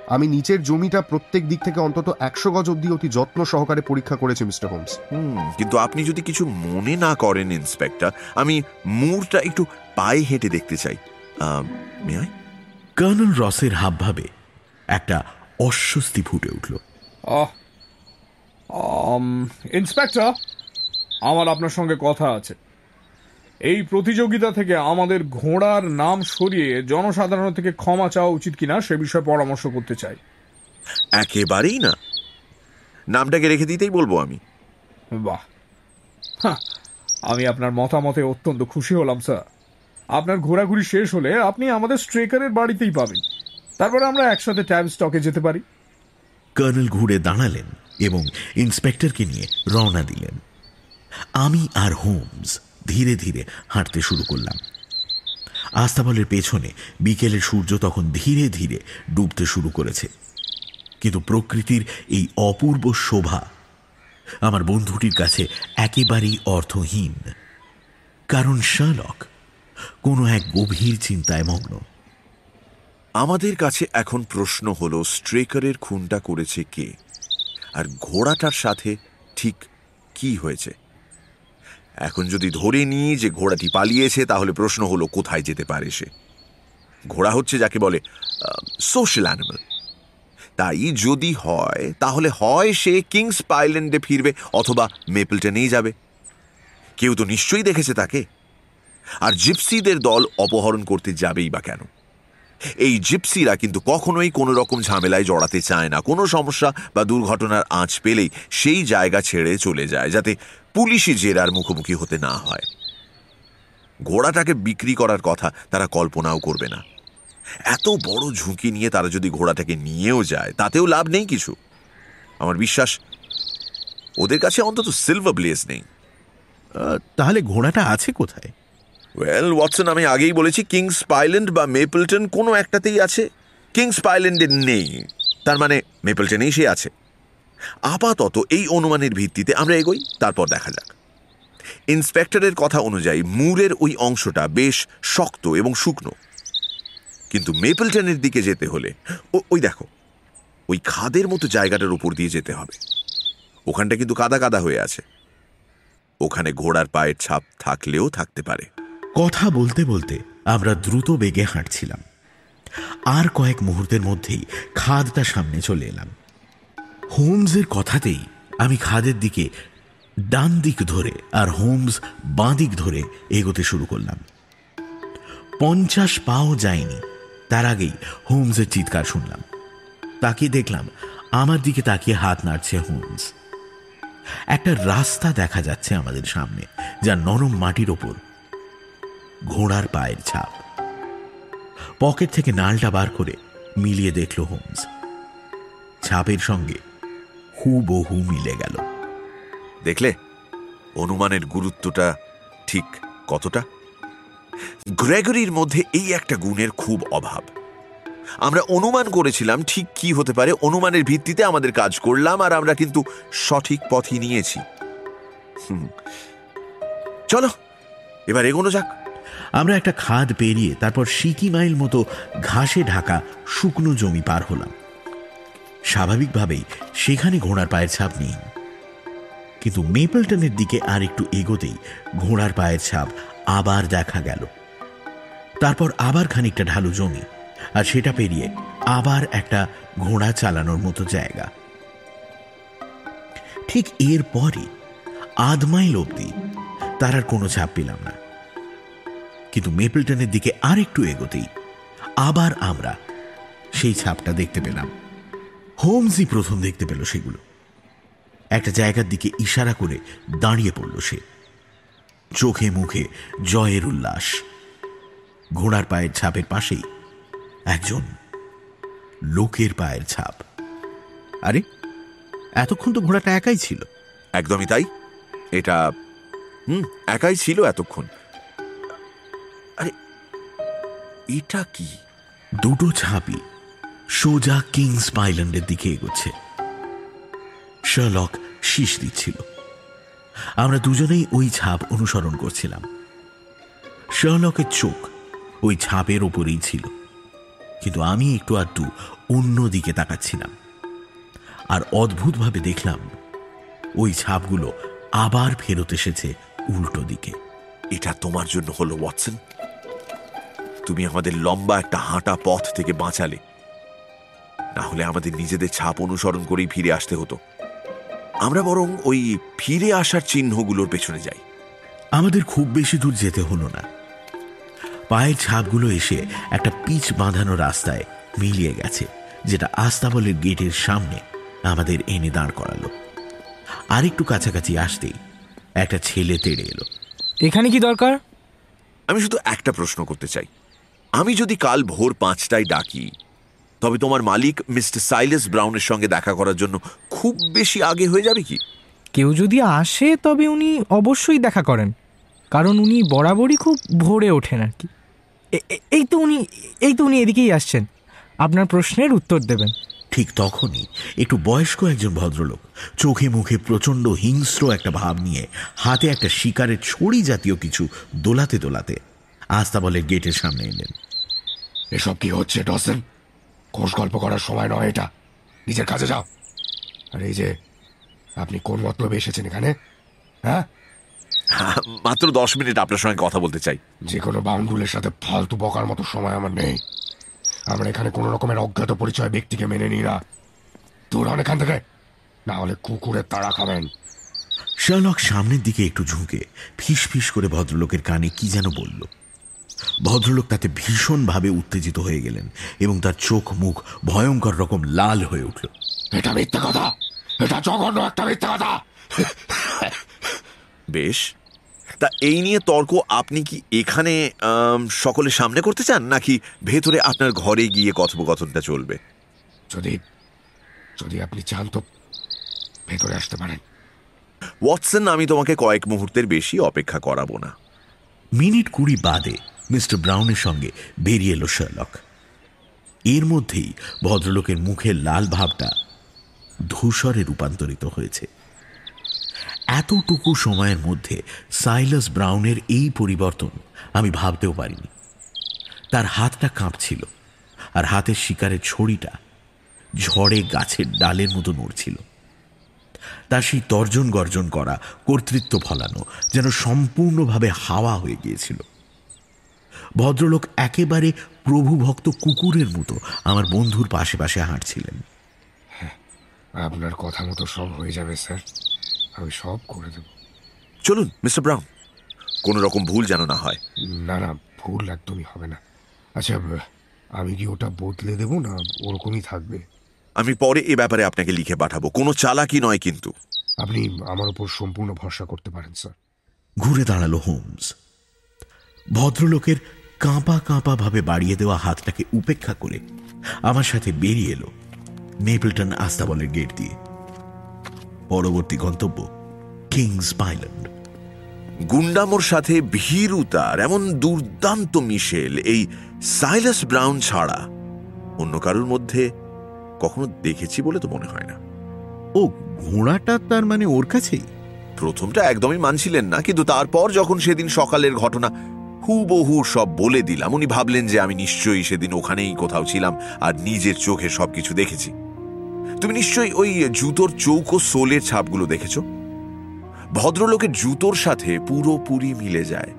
আমি নিচের জমিটা প্রত্যেক দিক থেকে অন্তত একশো গজ অব্দি অতি যত্ন সহকারে পরীক্ষা করেছি মিস্টার হোমস। হুম কিন্তু আপনি যদি কিছু মনে না করেন ইন্সপেক্টর আমি মুরটা একটু পায়ে হেঁটে দেখতে চাই। কর্নেল রসের হাবভাবে একটা অস্বস্তি ফুটে উঠল। আহ ইন্সপেক্টর আমার আপনার সঙ্গে কথা আছে। এই প্রতিযোগিতা থেকে আমাদের ঘোড়ার নাম সরিয়ে জনসাধারণ থেকে ক্ষমা চাওয়া উচিত কিনা সে বিষয়ে পরামর্শ করতে চাই। একেবারেই না। নামটাকে রেখে দিতেই বলব আমি। বাহ। হাহ, আমি আপনার মতামতে অত্যন্ত খুশি হলাম স্যার। আপনার ঘোরাঘুরি শেষ হলে আপনি আমাদের স্ট্রেকারের বাড়িতেই পাবেন। তারপরে আমরা একসাথে ট্যাব স্টকে যেতে পারি। কর্নেল ঘুরে দাঁড়ালেন এবং ইন্সপেক্টরকে নিয়ে রওনা দিলেন। আমি আর হোমস ধীরে ধীরে হাঁটতে শুরু করলাম। আস্তাবলের পেছনে বিকেলের সূর্য তখন ধীরে ধীরে ডুবতে শুরু করেছে। কিন্তু প্রকৃতির এই অপূর্ব শোভা আমার বন্ধুটির কাছে একেবারেই অর্থহীন। কারণ শালক কোনো এক গভীর চিন্তায় মগ্ন। আমাদের কাছে এখন প্রশ্ন হলো, স্ট্রেকারের খুনটা করেছে কে? আর ঘোড়াটার সাথে ঠিক কি হয়েছে? এখন যদি ধরে নিই যে ঘোড়াটি পালিয়েছে, তাহলে প্রশ্ন হলো, কোথায় যেতে পারে সে? ঘোড়া হচ্ছে যাকে বলে সোশ্যাল অ্যানিমাল তাই যদি হয়, তাহলে হয় সে কিংস পাইল্যান্ডে ফিরবে অথবা মেপলটনেই যাবে। কেউ তো নিশ্চয়ই দেখেছে তাকে। আর জিপসিদের দল অপহরণ করতে যাবেই বা কেন? এই জিপসিরা কিন্তু কখনোই কোনো রকম ঝামেলায় জড়াতে চায় না। কোনো সমস্যা বা দুর্ঘটনার আঁচ পেলেই সেই জায়গা ছেড়ে চলে যায়, যাতে পুলিশি জেরার মুখোমুখি হতে না হয়। ঘোড়াটাকে বিক্রি করার কথা তারা কল্পনাও করবে না। এত বড় ঝুঁকি নিয়ে তারা যদি ঘোড়াটাকে নিয়েও যায় তাতেও লাভ নেই কিছু। আমার বিশ্বাস ওদের কাছে অন্তত সিলভার ব্লেজ নেই। তাহলে ঘোড়াটা আছে কোথায়? ওয়েল ওয়াটসন আমি আগেই বলেছি কিংস পাইল্যান্ড বা মেপলটন কোনো একটাতেই আছে। কিংস পাইল্যান্ডে নেই। তার মানে মেপলটনেই সে আছে। আপাতত এই অনুমানের ভিত্তিতে আমরা এগোই, তারপর দেখা যাক। ইন্সপেক্টরের কথা অনুযায়ী মুরের ওই অংশটা বেশ শক্ত এবং শুকনো। কিন্তু মেপলটনের দিকে যেতে হলে ওই দেখো, ওই খাদের মতো জায়গাটার উপর দিয়ে যেতে হবে। ওখানটা কিন্তু কাদা কাদা হয়ে আছে। ওখানে ঘোড়ার পায়ের ছাপ থাকলেও থাকতে পারে। কথা বলতে বলতে আমরা দ্রুত বেগে হাঁটছিলাম। আর কয়েক মুহূর্তের মধ্যেই খাদটা সামনে চলে এলাম। হোমসের কথাতেই আমি খাদের দিকে ডান দিক ধরে আর হোমস বাঁ দিক ধরে এগোতে শুরু করলাম। পঞ্চাশ পাও যায়নি, তার আগেই হোমসের চিৎকার শুনলাম। তাকিয়ে দেখলাম আমার দিকে তাকিয়ে হাত নাড়ছে হোমস। একটা রাস্তা দেখা যাচ্ছে আমাদের সামনে, যা নরম মাটির ওপর। ঘোড়ার পায়ের ছাপ। পকেট থেকে নালটা বার করে মিলিয়ে দেখল হোমস। ছাপের সঙ্গে হুবহু মিলে গেল। দেখলে? অনুমানের গুরুত্বটা ঠিক কতটা? গ্রেগরির মধ্যে এই একটা গুণের খুব অভাব। আমরা অনুমান করেছিলাম ঠিক কি হতে পারে, অনুমানের ভিত্তিতে আমাদের কাজ করলাম আর আমরা কিন্তু সঠিক পথই নিয়েছি। চলো, এবার এগোনো যাক। আমরা একটা খাদ পেরিয়ে তারপর সিকি মাইল মতো ঘাসে ঢাকা শুকনো জমি পার হলাম। স্বাভাবিকভাবেই সেখানে ঘোড়ার পায়ের ছাপ নেই। কিন্তু মেপলটনের দিকে আর একটু এগোতেই ঘোড়ার পায়ের ছাপ আবার দেখা গেল। তারপর আবার খানিকটা ঢালু জমি, আর সেটা পেরিয়ে আবার একটা ঘোড়া চালানোর মতো জায়গা। ঠিক এরপরই আধ মাইল অব্দি তার আর কোনো ছাপ পেলাম না। কিন্তু মেপলটনের দিকে আর একটু এগোতেই আবার আমরা সেই ছাপটা দেখতে পেলাম। হোমসই প্রথম দেখতে পেল সেগুলো। একটা জায়গার দিকে ইশারা করে দাঁড়িয়ে পড়ল সে। চোখে মুখে জয়ের উল্লাস। ঘোড়ার পায়ের ছাপের পাশেই একজন লোকের পায়ের ছাপ। আরে এতক্ষণ তো ঘোড়াটা একাই ছিল। একদমই তাই। এটা হুম একাই ছিল এতক্ষণ। আরে এটা কি? দুটো ছাপই সোজা কিংস আইল্যান্ডের দিকে এগোচ্ছে। শার্লক শীষ দিচ্ছিল। আমরা দুজনেই ওই ছাপ অনুসরণ করছিলাম। শার্লকের চোখ ওই ছাপের ওপরেই ছিল। কিন্তু আমি একটু আধটু অন্য দিকে তাকাচ্ছিলাম। আর অদ্ভুতভাবে দেখলাম, ওই ছাপগুলো আবার ফেরত এসেছে উল্টো দিকে। এটা তোমার জন্য হলো, ওয়াটসন। তুমি আমাদের লম্বা একটা হাঁটা পথ থেকে বাঁচালে। না হলে আমাদের নিজেদের ছাপ অনুসরণ করেই ফিরে আসতে হতো। আমরা বরং ওই ফিরে আসার চিহ্নগুলোর পেছনে যাই। আমাদের খুব বেশি দূর যেতে হলো না। পায়ের ছাপগুলো এসে একটা পিচ বাঁধানো রাস্তায় মিলিয়ে গেছে যেটা আস্তাবলের গেটের সামনে আমাদের এনে দাঁড় করালো। আরেকটু কাছাকাছি আসতেই একটা ছেলে তেড়ে এলো। এখানে কি দরকার? আমি শুধু একটা প্রশ্ন করতে চাই। আমি যদি কাল ভোর পাঁচটায় ডাকি তবে তোমার মালিক মিস্টার সাইলেস ব্রাউনের সঙ্গে দেখা করার জন্য খুব বেশি আগে হয়ে যাবে কি? কেউ যদি আসে তবে উনি অবশ্যই দেখা করেন। কারণ উনি বরাবরই খুব ভোরে ওঠেন আর কি। এই তো উনি এই তো উনি এদিকেই আসছেন। আপনার প্রশ্নের উত্তর দেবেন। ঠিক তখনই একটু বয়স্ক একজন ভদ্রলোক চোখে মুখে প্রচণ্ড হিংস্র একটা ভাব নিয়ে হাতে একটা শিকারের ছড়ি জাতীয় কিছু দোলাতে দোলাতে আস্তাবলের গেটের সামনে এলেন। এসব কি হচ্ছে ডসেন? খোশ গল্প করার সময় নয় এটা। নিজের কাজে যাও। আর এই যে আপনি কোন মতলবে এসেছেন এখানে? হ্যাঁ? *laughs* মাত্র দশ মিনিট আপনার সঙ্গে কথা বলতে চাই। যে কোনো বাউন্ডুলের সাথে ফালতু বকার মতো সময় আমার নেই। আমরা এখানে কোনো রকমের অজ্ঞাত পরিচয় ব্যক্তিকে মেনে নিই না। দূর হন এখান থেকে। না হলে কুকুরের তাড়া খাবেন। শার্লক সামনের দিকে একটু ঝুঁকে ফিস ফিস করে ভদ্রলোকের কানে কি যেন বলল। ভদ্রলোক তাতে ভীষণভাবে উত্তেজিত হয়ে গেলেন এবং তার চোখ মুখ ভয়ঙ্কর রকম লাল হয়ে উঠল। এটা মিথ্যে কথা! এটা জঘন্য একটা মিথ্যে কথা! বেশ। তা এই নিয়ে তর্ক আপনি কি এখানে সকলের সামনে করতে চান নাকি ভেতরে আপনার ঘরে গিয়ে কথোপকথনটা চলবে? যদি যদি আপনি চান তো ভেতরে আসতে পারেন। ওয়াটসন আমি তোমাকে কয়েক মুহূর্তের বেশি অপেক্ষা করাবো না। মিনিট কুড়ি বাদে মিস্টার ব্রাউনের সঙ্গে বেরিয়ে এলো শার্লক। এর মধ্যেই ভদ্রলোকের মুখের লাল ভাবটা ধূসরে রূপান্তরিত হয়েছে। এতটুকু সময়ের মধ্যে সাইলাস ব্রাউনের এই পরিবর্তন আমি ভাবতেও পারিনি। তার হাতটা কাঁপছিল আর হাতের শিকারের ছড়িটা ঝড়ে গাছের ডালের মতো নড়ছিল। তার সেই তর্জন গর্জন করা কর্তৃত্ব ফলানো যেন সম্পূর্ণভাবে হাওয়া হয়ে গিয়েছিল। ভদ্রলোক একেবারে প্রভুভক্ত কুকুরের মতো আমার বন্ধুর পাশে পাশে হাঁটছিলেন। আপনার কথা মতো সব হয়ে যাবে স্যার। আমি সব করে দেব। চলুন মিস্টার ব্রাউন কোনো রকম ভুল যেন না হয়। না না ভুল একদমই হবে না। আচ্ছা আমি কি ওটা বদলে দেব না ওরকমই থাকবে? আমি পরে এ ব্যাপারে আপনাকে লিখে পাঠাবো। কোনো চালাকি নয় কিন্তু। আপনি আমার উপর সম্পূর্ণ ভরসা করতে পারেন স্যার। ঘুরে দাঁড়াল হোমস। ভদ্রলোকের কাঁপা কাঁপা ভাবে বাড়িয়ে দেওয়া হাতটাকে উপেক্ষা করে আমার সাথে বেরিয়ে এলো নেপলটন আস্তাবলের গেট দিয়ে। পরবর্তী গন্তব্য কিংস পাইল্যান্ড গুন্ডামোর সাথে ভীরুতার এমন দুর্দান্ত মিশেল এই সাইলাস ব্রাউন ছাড়া অন্য কারোর মধ্যে কখনো দেখেছি বলে তো মনে হয় না। ও ঘোড়াটা তার মানে ওর কাছেই? প্রথমটা একদমই মানছিলেন না কিন্তু তারপর যখন সেদিন সকালের ঘটনা হুবহু সব বলে দিলাম। উনি ভাবলেন যে আমি নিশ্চয়ই সেদিন ওখানেই কোথাও ছিলাম আর নিজের চোখে সবকিছু দেখেছি। তুমি নিশ্চয়ই ওই জুতোর চৌকো সোলের ছাপগুলো দেখেছ? ভদ্রলোকের জুতোর সাথে পুরোপুরি মিলে যায়।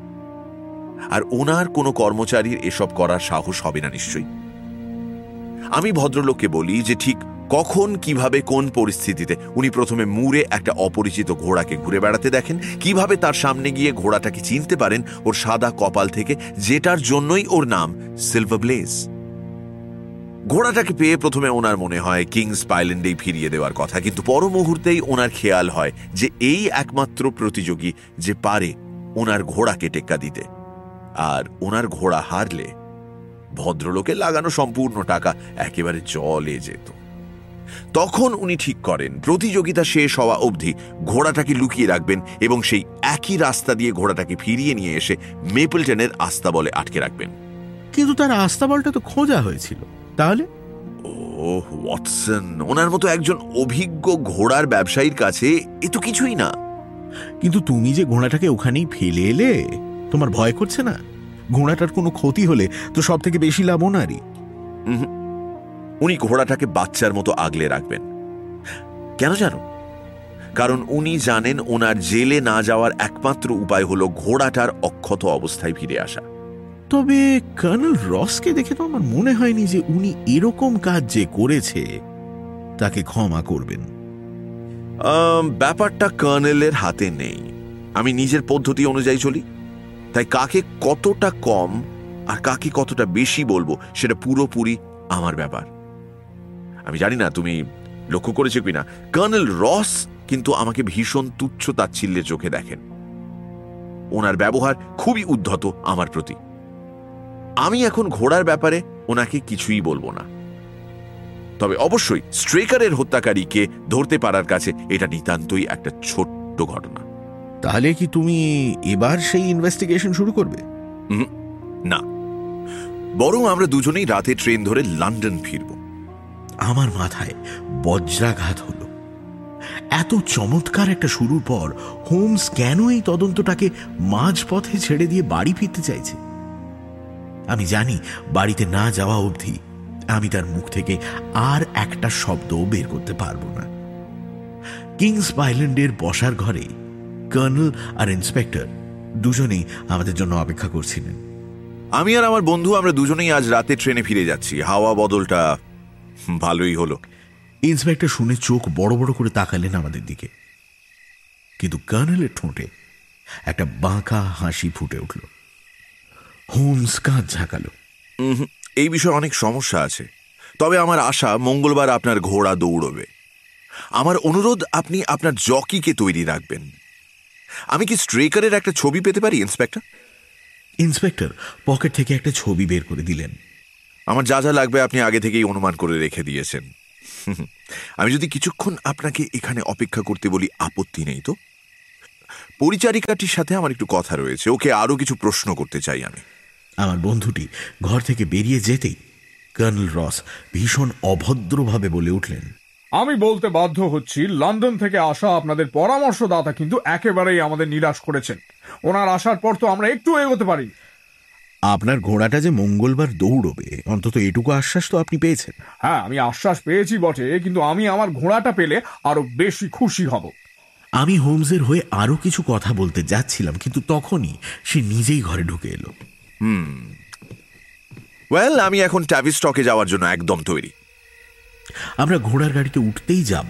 আর ওনার কোনো কর্মচারীর এসব করার সাহস হবে না নিশ্চয়ই। আমি ভদ্রলোককে বলি যে, ঠিক কখন, কীভাবে, কোন পরিস্থিতিতে? উনি প্রথমে মুড়ে একটা অপরিচিত ঘোড়াকে ঘুরে বেড়াতে দেখেন। কীভাবে তার সামনে গিয়ে ঘোড়াটাকে চিনতে পারেন ওর সাদা কপাল থেকে, যেটার জন্যই ওর নাম সিলভার ব্লেজ ঘোড়াটাকে পেয়ে প্রথমে ওনার মনে হয় কিংস পাইল্যান্ডেই ফিরিয়ে দেওয়ার কথা, কিন্তু পর মুহূর্তেই ওনার খেয়াল হয় যে এই একমাত্র প্রতিযোগী যে পারে ওনার ঘোড়াকে টেক্কা দিতে। আর ওনার ঘোড়া হারলে ভদ্রলোকে লাগানো সম্পূর্ণ টাকা একেবারে জলে যেত। তখন উনি ঠিক করেন প্রতিযোগিতা শেষ হওয়া অবধি ঘোড়াটাকে লুকিয়ে রাখবেন এবং সেই একই রাস্তা দিয়ে ঘোড়াটাকে ফিরিয়ে নিয়ে এসে মেপলটনের আস্তাবলে আটকে রাখবেন। কিন্তু তার আস্তাবলটা তো খোঁজা হয়েছিল। তাহলে? ওহ ওয়াটসন ওনার মতো একজন অভিজ্ঞ ঘোড়ার ব্যবসায়ীর কাছে এ তো কিছুই না। কিন্তু তুমি যে ঘোড়াটাকে ওখানেই ফেলে এলে তোমার ভয় করছে না? ঘোড়াটার কোনো ক্ষতি হলে তো সব থেকে বেশি লাভ ওনারই। উনি ঘোড়াটাকে বাচ্চার মতো আগলে রাখবেন। কেন জানো? কারণ উনি জানেন ওনার জেলে না যাওয়ার একমাত্র উপায় হলো ঘোড়াটার অক্ষত অবস্থায় ফিরে আসা। তবে কর্নেল রসকে দেখে তো আমার মনে হয়নি যে উনি এরকম কাজ যে করেছে, তাকে ক্ষমা করবেন। ব্যাপারটা কর্নেলের হাতে নেই। আমি নিজের পদ্ধতি অনুযায়ী চলি। তাই কাকে কতটা কম আর কাকে কতটা বেশি বলব, সেটা পুরোপুরি আমার ব্যাপার। আমি জানি না তুমি লক্ষ্য করেছ কিনা। কর্নেল রস কিন্তু আমাকে ভীষণ তুচ্ছ তাচ্ছিল্যের চোখে দেখেন। ওনার ব্যবহার খুবই উদ্ধত আমার প্রতি। আমি এখন ঘোড়ার ব্যাপারে ওনাকে কিছুই বলব না। তবে অবশ্যই স্ট্রেকারের হত্যাকারীকে ধরতে পারার কাছে এটা নিতান্তই একটা ছোট্ট ঘটনা। তাহলে কি তুমি এবার সেই ইনভেস্টিগেশন শুরু করবে? না। বরং আমরা দুজনেই রাতে ট্রেন ধরে লন্ডন ফিরব। আমার মাথায় বজ্রাঘাত হলো। এত চমৎকার একটা শুরুর পর হোমস কেন এই তদন্তটাকে মাঝপথে ছেড়ে দিয়ে বাড়ি ফিরতে চাইছে? আমি জানি বাড়িতে না যাওয়া অবধি আমি তার মুখ থেকে আর একটা শব্দ বের করতে পারব না। কিংস আইল্যান্ডের বসার ঘরে কর্নেল আর ইন্সপেক্টর দুজনেই আমাদের জন্য অপেক্ষা করছিলেন। আমি আর আমার বন্ধু আমরা দুজনেই আজ রাতে ট্রেনে ফিরে যাচ্ছি। হাওয়া বদলটা ভালোই হলো। ইন্সপেক্টর শুনে চোখ বড় বড় করে তাকালেন আমাদের দিকে। কিন্তু কর্নেলের ঠোঁটে একটা বাঁকা হাসি ফুটে উঠল। হোমস কাঁধ ঝাঁকালো। এই বিষয়ে অনেক সমস্যা আছে। তবে আমার আশা মঙ্গলবার আপনার ঘোড়া দৌড়বে। আমার অনুরোধ আপনি আপনার জকিকে তৈরি রাখবেন। আমি কি স্ট্রেকারের একটা ছবি পেতে পারি ইন্সপেক্টর? ইন্সপেক্টর পকেট থেকে একটা ছবি বের করে দিলেন। আমার যা যা লাগবে আপনি আগে থেকেই অনুমান করে রেখে দিয়েছেন। হুম, আমি যদি কিছুক্ষণ আপনাকে এখানে অপেক্ষা করতে বলি আপত্তি নেই তো? পরিচারিকাটির সাথে আমার একটু কথা রয়েছে ওকে আরও কিছু প্রশ্ন করতে চাই আমি। আমার বন্ধুটি ঘর থেকে বেরিয়ে যেতেই কর্নেল রস ভীষণ অভদ্রভাবে বলে উঠলেন আমি বলতে বাধ্য হচ্ছি লন্ডন থেকে আসা আপনাদের পরামর্শদাতা কিন্তু একেবারেই আমাদের নিরাশ করেছেন। ওনার আসার পর তো আমরা একটু এগোতে পারি। আপনার ঘোড়াটা যে মঙ্গলবার দৌড়বে অন্তত এটুকু আশ্বাস তো আপনি পেয়েছেন। হ্যাঁ আমি আশ্বাস পেয়েছি বটে কিন্তু আমি আমার ঘোড়াটা পেলে আরও বেশি খুশি হব। আমি হোমসের হয়ে আরও কিছু কথা বলতে যাচ্ছিলাম কিন্তু তখনই সে নিজেই ঘরে ঢুকে এলো। ওয়েল আমি এখন ট্যাভিস্টকে যাওয়ার জন্য একদম তৈরি। আমরা ঘোড়ার গাড়িতে উঠতেই যাব।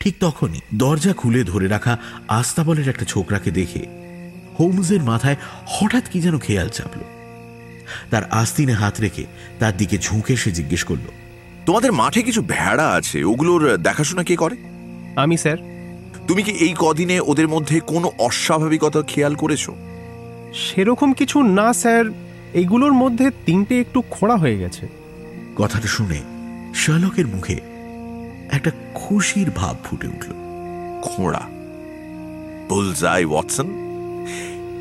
ঠিক তখনই দরজা খুলে ধরে রাখা আস্তাবলের একটা ছোকরাকে দেখে হোমসের মাথায় হঠাৎ কি যেন খেয়াল চাপল। তার আস্তিনে হাত রেখে তার দিকে ঝুঁকে সে জিজ্ঞেস করল তোমাদের মাঠে কিছু ভেড়া আছে? ওগুলোর দেখাশোনা কে করে? আমি স্যার। তুমি কি এই কদিনে ওদের মধ্যে কোনো অস্বাভাবিকতা খেয়াল করেছ? সেরকম কিছু না স্যার। এগুলোর মধ্যে তিনটে একটু খোঁড়া হয়ে গেছে। কথাটা শুনে শালকের মুখে একটা খুশির ভাব ফুটে উঠল। খোঁড়া। বুলজাই ওয়াটসন?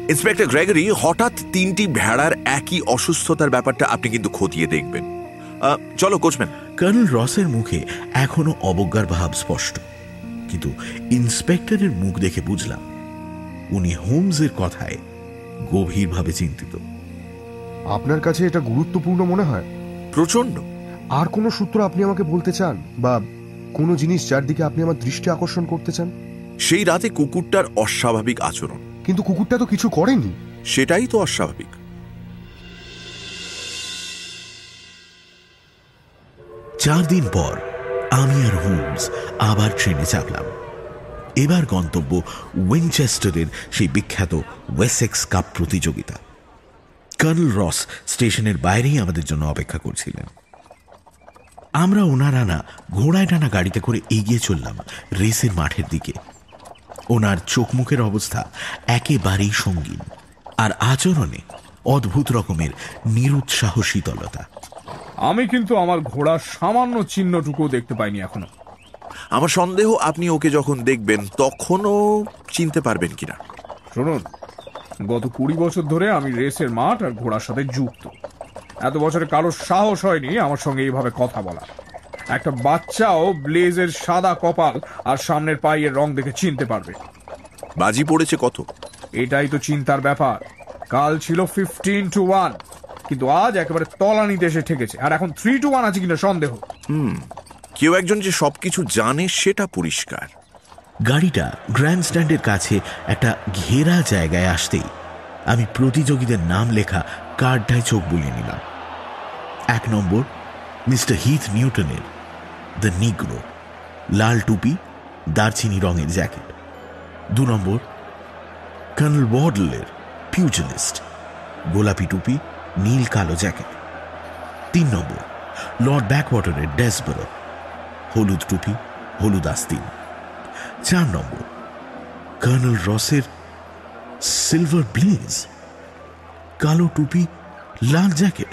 ইন্সপেক্টর গ্রেগরি হঠাৎ তিনটি ভেড়ার একই অসুস্থতার ব্যাপারটা আপনি কিন্তু খতিয়ে দেখবেন। আহ, চলো কোচম্যান। কর্নেল রসের মুখে এখনও অবজ্ঞার ভাব স্পষ্ট। কিন্তু ইন্সপেক্টরের মুখ দেখে বুঝলাম উনি হোমসের কথায় গভীরভাবে চিন্তিত। আপনার কাছে এটা গুরুত্বপূর্ণ মনে হয়? প্রচণ্ড আর কোনো সূত্র আপনি আমাকে বলতে চান? বা কোনো জিনিস যার দিকে আপনি আমার দৃষ্টি আকর্ষণ করতে চান? সেই রাতে কুকুরটার অস্বাভাবিক আচরণ। কিন্তু কুকুরটা তো কিছু করেনি। সেটাই তো অস্বাভাবিক। চার দিন পর আমি আর হোমস আবার ট্রেনে চাপলাম। এবার গন্তব্য উইনচেস্টারের সেই বিখ্যাত ওয়েসেক্স কাপ প্রতিযোগিতা। কর্নেল রস স্টেশনের বাইরেই আমাদের জন্য অপেক্ষা করছিলেন। আমরা ওনার আনা ঘোড়ায় টানা গাড়িতে করে এগিয়ে চললাম রেসের মাঠের দিকে। ওনার চোখ মুখের অবস্থা একেবারেই সঙ্গীন আর আচরণে অদ্ভুত রকমের নিরুৎসাহ শীতলতা। আমি কিন্তু আমার ঘোড়ার সামান্য চিহ্নটুকু দেখতে পাইনি এখনও। আমার সন্দেহ আপনি ওকে যখন দেখবেন তখনও চিনতে পারবেন কিনা। শুনুন গত কুড়ি বছর ধরে আমি রেসের মাঠ আর ঘোড়ার সাথে যুক্ত। এত বছরে কারোর সাহস হয়নি আমার সঙ্গে এইভাবে কথা বলা একটা বাচ্চাও ব্লেজের সাদা কপাল আর সামনের পায়ের রং দেখে চিনতে পারবে। বাজি পড়েছে কত? এটাই তো চিন্তার ব্যাপার। কাল ছিল ফিফটিন টু ওয়ান কিন্তু আজ একেবারে তলানিতে এসে ঠেকেছে। আর এখন থ্রি টু ওয়ান আছে কিনা সন্দেহ। হুম কেউ একজন যে সবকিছু জানে সেটা পরিষ্কার। গাড়িটা গ্র্যান্ড স্ট্যান্ডের কাছে একটা ঘেরা জায়গায় আসতেই আমি প্রতিযোগীদের নাম লেখা কার্ডটায় চোখ বুলিয়ে নিলাম। এক নম্বর মিস্টার হিথ নিউটনের। দ্য নিগ্রো লাল টুপি, দারচিনি রঙের জ্যাকেট। দু নম্বর কর্নেল ওয়ার্ডলের পিউজলিস্ট গোলাপি টুপি, নীল কালো জ্যাকেট। তিন নম্বর লর্ড ব্যাকওয়াটারের ডেসবরো হলুদ টুপি, হলুদ আস্তিন। চার নম্বর কর্নেল রসের সিলভার ব্লেজ কালো টুপি, লাল জ্যাকেট।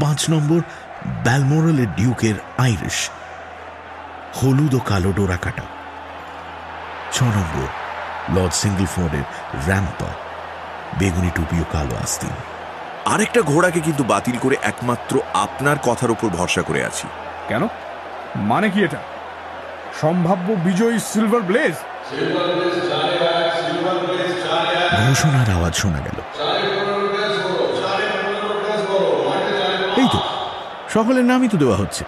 পাঁচ নম্বর ব্যালমোরালের ডিউকের আইরিশ হলুদ ও কালো ডোরা কাটা। ছ নম্বর লর্ড সিঙ্গলফোর্ডের র্যাম্পা বেগুনি টুপি ও কালো আস্তিন। আরেকটা ঘোড়াকে কিন্তু বাতিল করে একমাত্র আপনার কথার উপর ভরসা করে আছি। কেন? মানে কি এটা? সম্ভাব্য বিজয়ী সিলভার ব্লেজ? ঘোষণার আওয়াজ শোনা গেল এই তো সকলের নামই তো দেওয়া হচ্ছে।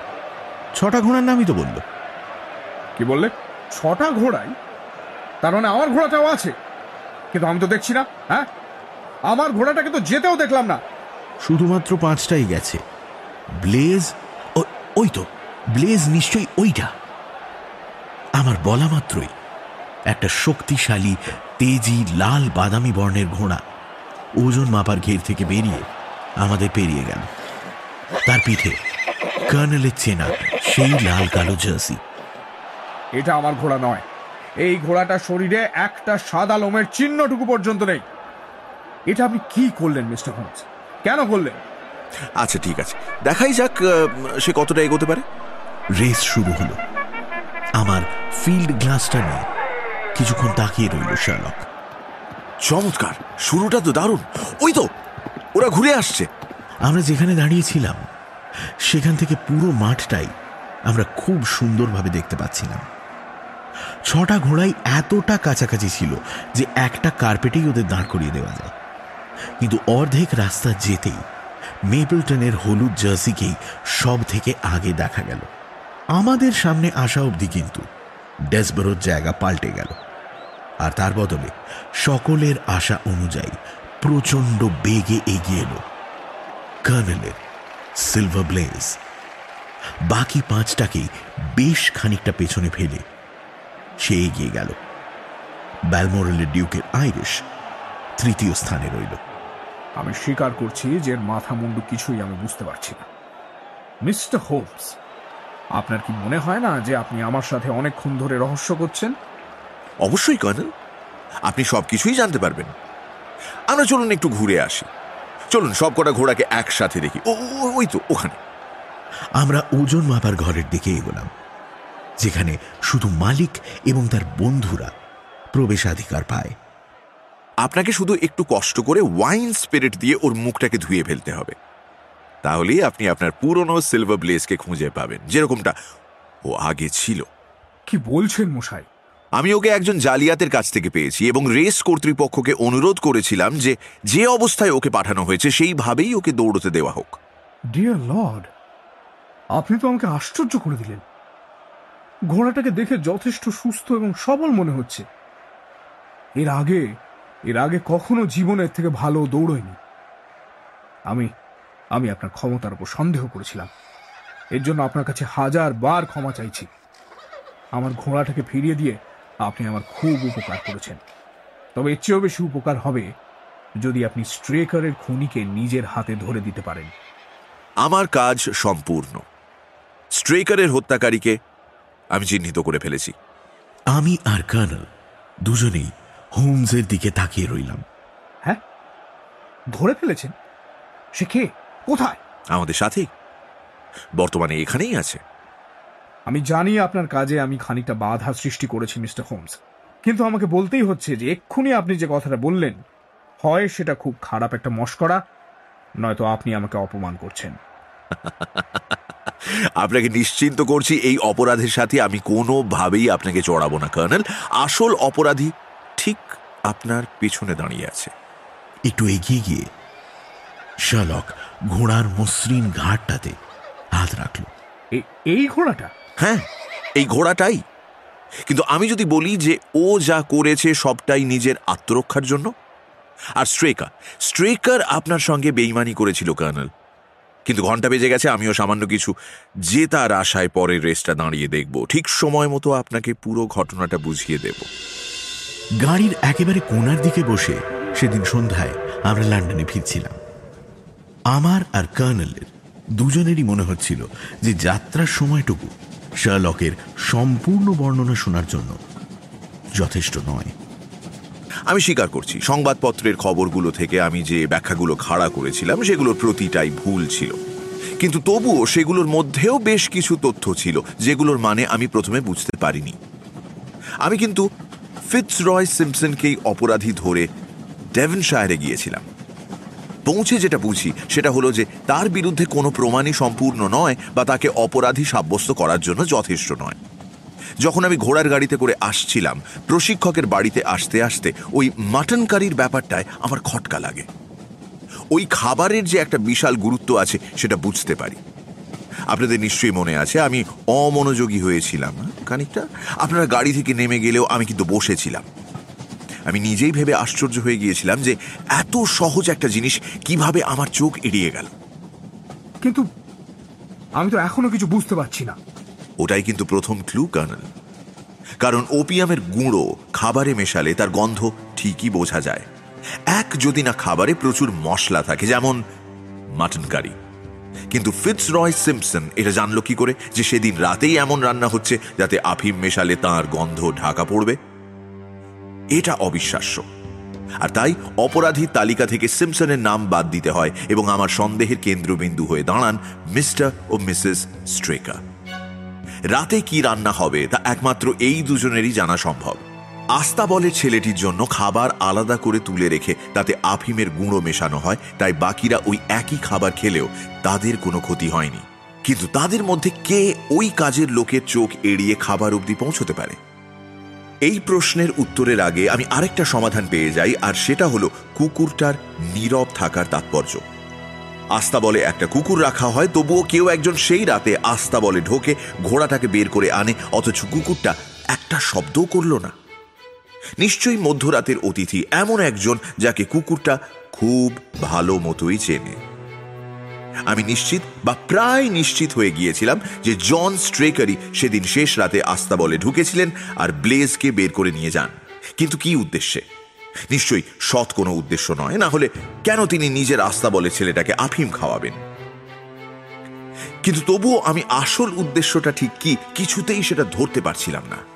ছটা ঘোড়ার নামই তো বলল। কি বললে? ছটা ঘোড়াই? তার মানে আমার ঘোড়াটাও আছে। কিন্তু আমি তো দেখছি না হ্যাঁ? আমার ঘোড়াটাকে তো যেতেও দেখলাম না। শুধুমাত্র পাঁচটাই গেছে। ব্লেজ ওই তো ব্লেজ নিশ্চয়ই ওইটা। আমার বলা মাত্রই একটা শক্তিশালী তেজি লাল বাদামি বর্ণের ঘোড়া ওজন মাপার ঘের থেকে বেরিয়ে আমাদের পেরিয়ে গেল। তার পিঠে কর্নেলের চেনা সেই লাল কালো জার্সি। এটা আমার ঘোড়া নয়। এই ঘোড়াটা শরীরে একটা সাদা লোমের চিহ্নটুকু পর্যন্ত নেই। এটা আপনি কি করলেন মিস্টার হোমস? কেন করলেন? আচ্ছা ঠিক আছে। দেখাই যাক সে কতটা এগোতে পারে। রেস শুরু হলো। আমার ফিল্ড গ্লাসটা নিয়ে কিছুক্ষণ তাকিয়ে রইল শার্লক। চমৎকার! শুরুটা তো দারুণ। ওই তো ওরা ঘুরে আসছে। আমরা যেখানে দাঁড়িয়েছিলাম, সেখান থেকে পুরো মাঠটাই আমরা খুব সুন্দরভাবে দেখতে পাচ্ছিলাম। ছটা ঘোড়াই এতটা কাছাকাছি ছিল যে একটা কার্পেটেই ওদের দাঁড় করিয়ে দেওয়া যায়। কিন্তু অর্ধেক রাস্তা যেতেই মেপলটনের হলুদ জার্সিকেই সব থেকে আগে দেখা গেল। আমাদের সামনে আসা অবধি কিন্তু ডেসবরোর জায়গা পাল্টে গেল। আর তার বদলে সকলের আশা অনুযায়ী প্রচণ্ড বেগে এগিয়ে এলো। কর্নেলের সিলভার ব্লেজ বাকি পাঁচটাকেই বেশ খানিকটা পেছনে ফেলে। সে এগিয়ে গেল। ব্যালমোরালের ডিউকের আইরিশ তৃতীয় স্থানে রইল। আমি স্বীকার করছি যে এর মাথা মুন্ডু কিছুই আমি বুঝতে পারছি না। মিস্টার হোমস আপনার কি মনে হয় না যে আপনি আমার সাথে অনেকক্ষণ ধরে রহস্য করছেন? অবশ্যই কর্নেল আপনি সবকিছুই জানতে পারবেন। আমরা চলুন একটু ঘুরে আসি। চলুন সব কটা ঘোড়াকে একসাথে দেখি। ওই তো ওখানে। আমরা ওজন মাপার ঘরের দিকে এগোলাম যেখানে শুধু মালিক এবং তার বন্ধুরা প্রবেশাধিকার পায়। আপনাকে শুধু একটু কষ্ট করে ওয়াইন স্পিরিট দিয়ে ওর মুখটাকে ধুয়ে ফেলতে হবে। তাহলেই আপনি আপনার পুরনো সিলভার ব্লেজকে খুঁজে পাবেন যেরকমটা ও আগে ছিল। কি বলছেন মশাই? আমি ওকে একজন জালিয়াতের কাছ থেকে পেয়েছি এবং রেস কর্তৃপক্ষকে অনুরোধ করেছিলাম যে যে অবস্থায় ওকে পাঠানো হয়েছে সেইভাবেই ওকে দৌড়তে দেওয়া হোক। ডিয়ার লর্ড, আপনি তো আমাকে আশ্চর্য করে দিলেন। ঘোড়াটাকে দেখে যথেষ্ট সুস্থ এবং সবল মনে হচ্ছে। এর আগে এর আগে কখনো জীবনের থেকে ভালো দৌড়য়নি। আমি আমি আপনার ক্ষমতার উপর সন্দেহ করেছিলাম। এর জন্য আপনার কাছে হাজার বার ক্ষমা চাইছি। আমার ঘোড়াটাকে ফিরিয়ে দিয়ে আপনি আমার খুব উপকার করেছেন। তবে এর চেয়েও বেশি উপকার হবে যদি আপনি স্ট্রেকারের খুনিকে নিজের হাতে ধরে দিতে পারেন। আমার কাজ সম্পূর্ণ। স্ট্রেকারের হত্যাকারীকে আমি চিহ্নিত করে ফেলেছি। আমি আর কার্নাল দুজনেই হোমসের দিকে তাকিয়ে রইলাম। হ্যাঁ? ধরে ফেলেছেন? সে কে? কোথায়? আমাদের সাথেই। বর্তমানে এখানেই আছে। আমি জানি আপনার কাজে আমি খানিকটা বাধা সৃষ্টি করেছি মিস্টার হোমস। কিন্তু আমাকে বলতেই হচ্ছে যে এক্ষুনি আপনি যে কথাটা বললেন হয় সেটা খুব খারাপ একটা মস্করা নয়তো আপনি আমাকে অপমান করছেন। *laughs* আপনাকে নিশ্চিন্ত করছি এই অপরাধের সাথে আমি কোনোভাবেই আপনাকে চড়াবো না কর্নেল। আসল অপরাধী ঠিক আপনার পেছনে দাঁড়িয়ে আছে। একটু এগিয়ে গিয়ে শালক ঘোড়ার মসৃণ ঘাটটাতে হাত রাখল। এই ঘোড়াটা? হ্যাঁ এই ঘোড়াটাই। কিন্তু আমি যদি বলি যে ও যা করেছে সবটাই নিজের আত্মরক্ষার জন্য? আর স্ট্রেকার স্ট্রেকার আপনার সঙ্গে বেইমানি করেছিল, কর্নেল। কিন্তু ঘণ্টা বেজে গেছে, আমিও সামান্য কিছু যে তার আশায় পরের রেসটা দাঁড়িয়ে দেখব। ঠিক সময় মতো আপনাকে পুরো ঘটনাটা বুঝিয়ে দেব। গাড়ির একেবারে কোনার দিকে বসে সেদিন সন্ধ্যায় আমরা লন্ডনে ফিরছিলাম। আমার আর কর্নেলের দুজনেরই মনে হচ্ছিল যে যাত্রার সময়টুকু শার্লকের সম্পূর্ণ বর্ণনা শোনার জন্য যথেষ্ট নয়। আমি স্বীকার করছি, সংবাদপত্রের খবরগুলো থেকে আমি যে ব্যাখ্যাগুলো খাড়া করেছিলাম, সেগুলোর প্রতিটাই ভুল ছিল। কিন্তু তবুও সেগুলোর মধ্যেও বেশ কিছু তথ্য ছিল, যেগুলোর মানে আমি প্রথমে বুঝতে পারিনি। আমি কিন্তু ফিটস রয় সিম্পসনকেই অপরাধী ধরে ডেভনশায়ারে গিয়েছিলাম। পৌঁছে যেটা বুঝি সেটা হলো যে তার বিরুদ্ধে কোনো প্রমাণই সম্পূর্ণ নয় বা তাকে অপরাধী সাব্যস্ত করার জন্য যথেষ্ট নয়। যখন আমি ঘোড়ার গাড়িতে করে আসছিলাম প্রশিক্ষকের বাড়িতে আসতে আসতে ওই মাটন কারির ব্যাপারটায় আমার খটকা লাগে। ওই খাবারের যে একটা বিশাল গুরুত্ব আছে সেটা বুঝতে পারি। আপনাদের নিশ্চয়ই মনে আছে আমি অমনোযোগী হয়েছিলাম হ্যাঁ, খানিকটা। আপনারা গাড়ি থেকে নেমে গেলেও আমি কিন্তু বসেছিলাম। আমি নিজেই ভেবে আশ্চর্য হয়ে গিয়েছিলাম যে এত সহজ একটা জিনিস কীভাবে আমার চোখ এড়িয়ে গেল। কিন্তু আমি তো এখনও কিছু বুঝতে পারছি না। ওটাই কিন্তু প্রথম ক্লু কার্নেল। কারণ ওপিয়ামের গুঁড়ো খাবারে মেশালে তার গন্ধ ঠিকই বোঝা যায়। এক যদি না খাবারে প্রচুর মশলা থাকে যেমন মাটন কারি। কিন্তু ফিটস রয় সিম্পসন এটা জানলো কি করে যে সেদিন রাতেই এমন রান্না হচ্ছে যাতে আফিম মেশালে তার গন্ধ ঢাকা পড়বে। এটা অবিশ্বাস্য। আর তাই অপরাধীর তালিকা থেকে সিম্পসনের নাম বাদ দিতে হয় এবং আমার সন্দেহের কেন্দ্রবিন্দু হয়ে দাঁড়ান মিস্টার ও মিসেস স্ট্রেকা রাতে কি রান্না হবে তা একমাত্র এই দুজনেরই জানা সম্ভব। আস্তা বলে ছেলেটির জন্য খাবার আলাদা করে তুলে রেখে তাতে আফিমের গুঁড়ো মেশানো হয়, তাই বাকিরা ওই একই খাবার খেলেও তাদের কোনো ক্ষতি হয়নি। কিন্তু তাদের মধ্যে কে ওই কাজের লোকের চোখ এড়িয়ে খাবার অবধি পৌঁছতে পারে? এই প্রশ্নের উত্তরের আগে আমি আরেকটা সমাধান পেয়ে যাই, আর সেটা হলো কুকুরটার নীরব থাকার তাৎপর্য। আস্তা বলে একটা কুকুর রাখা হয়, তবুও কেউ একজন সেই রাতে আস্তা বলে ঢোকে, ঘোড়াটাকে বের করে আনে, অথচ কুকুরটা একটা শব্দও করল না। নিশ্চয়ই মধ্যরাতের অতিথি এমন একজন যাকে কুকুরটা খুব ভালো মতোই চেনে। আমি নিশ্চিত বা প্রায় নিশ্চিত হয়ে গিয়েছিলাম যে জন স্ট্রেকারি সেদিন শেষ রাতে আস্তা বলে ঢুকেছিলেন আর ব্লেজকে বের করে নিয়ে যান। কিন্তু কি উদ্দেশ্যে? নিশ্চয়ই সৎ কোনো উদ্দেশ্য নয়, না হলে কেন তিনি নিজের আস্থা বলে ছেলেটাকে আফিম খাওয়াবেন? কিন্তু তবুও আমি আসল উদ্দেশ্যটা ঠিক কি কিছুতেই সেটা ধরতে পারছিলাম না।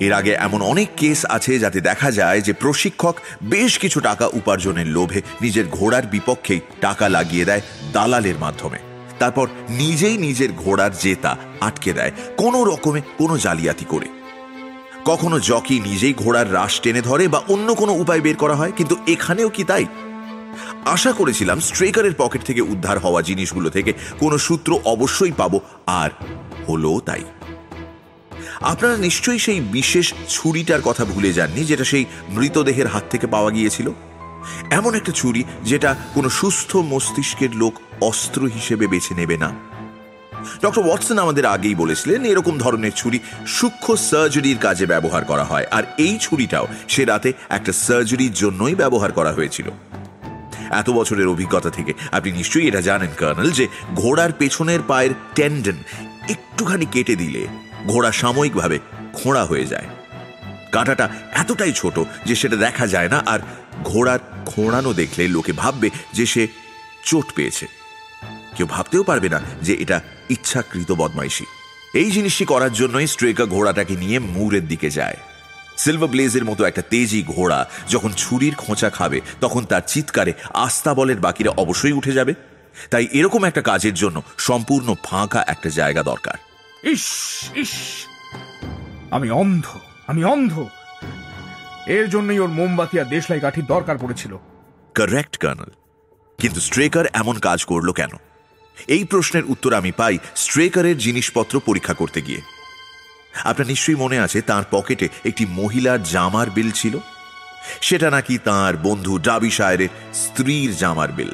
এর আগে এমন অনেক কেস আছে যাতে দেখা যায় যে প্রশিক্ষক বেশ কিছু টাকা উপার্জনের লোভে নিজের ঘোড়ার বিপক্ষেই টাকা লাগিয়ে দেয় দালালের মাধ্যমে। তারপর নিজেই নিজের ঘোড়ার জেতা আটকে দেয় কোনো রকমে কোনো জালিয়াতি করে। কখনো জকি নিজেই ঘোড়ার রাশ টেনে ধরে বা অন্য কোনো উপায় বের করা হয়, কিন্তু এখানেও কি তাই? আশা করেছিলাম স্ট্রেকারের পকেট থেকে উদ্ধার হওয়া জিনিসগুলো থেকে কোনো সূত্র অবশ্যই পাবো, আর হলো তাই। আপনারা নিশ্চয়ই সেই বিশেষ ছুরিটার কথা ভুলে যাননি, যেটা সেই মৃতদেহের হাত থেকে পাওয়া গিয়েছিল? এমন একটা ছুরি যেটা কোনো সুস্থ মস্তিষ্কের লোক অস্ত্র হিসেবে বেছে নেবে না। ডক্টর ওয়াটসন আমাদের আগেই বলেছিলেন, এরকম ধরনের ছুরি সূক্ষ্ম সার্জারির কাজে ব্যবহার করা হয়, আর এই ছুরিটাও সে রাতে একটা সার্জারির জন্যই ব্যবহার করা হয়েছিল। এত বছরের অভিজ্ঞতা থেকে আপনি নিশ্চয়ই এটা জানেন, কর্নেল, যে ঘোড়ার পেছনের পায়ের টেন্ডন একটুখানি কেটে দিলে ঘোড়া সাময়িকভাবে খোঁড়া হয়ে যায়। কাঁটাটা এতটাই ছোট যে সেটা দেখা যায় না, আর ঘোড়ার খোঁড়ানো দেখলে লোকে ভাববে যে সে চোট পেয়েছে। কেউ ভাবতেও পারবে না যে এটা ইচ্ছাকৃত বদমাইশি। এই জিনিসটি করার জন্যই স্ট্রেকা ঘোড়াটাকে নিয়ে মুরের দিকে যায়। সিলভার ব্লেজের মতো একটা তেজি ঘোড়া যখন ছুরির খোঁচা খাবে, তখন তার চিৎকারে আস্তাবলের বাকিরা অবশ্যই উঠে যাবে। তাই এরকম একটা কাজের জন্য সম্পূর্ণ ফাঁকা একটা জায়গা দরকার। ইস ইস। আমি অন্ধ আমি অন্ধ। এর জন্যই ওর মোমবাতি আর দেশলাই কাঠির দরকার পড়েছিল। কারেক্ট কর্নেল কিন্তু স্ট্রেকার এমন কাজ করল কেন? এই প্রশ্নের উত্তর আমি পাই স্ট্রেকারের জিনিসপত্র পরীক্ষা করতে গিয়ে। আপনার নিশ্চয়ই মনে আছে তার পকেটে একটি মহিলার জামার বিল ছিল? সেটা নাকি তার বন্ধু ডাবি শায়ের স্ত্রীর জামার বিল?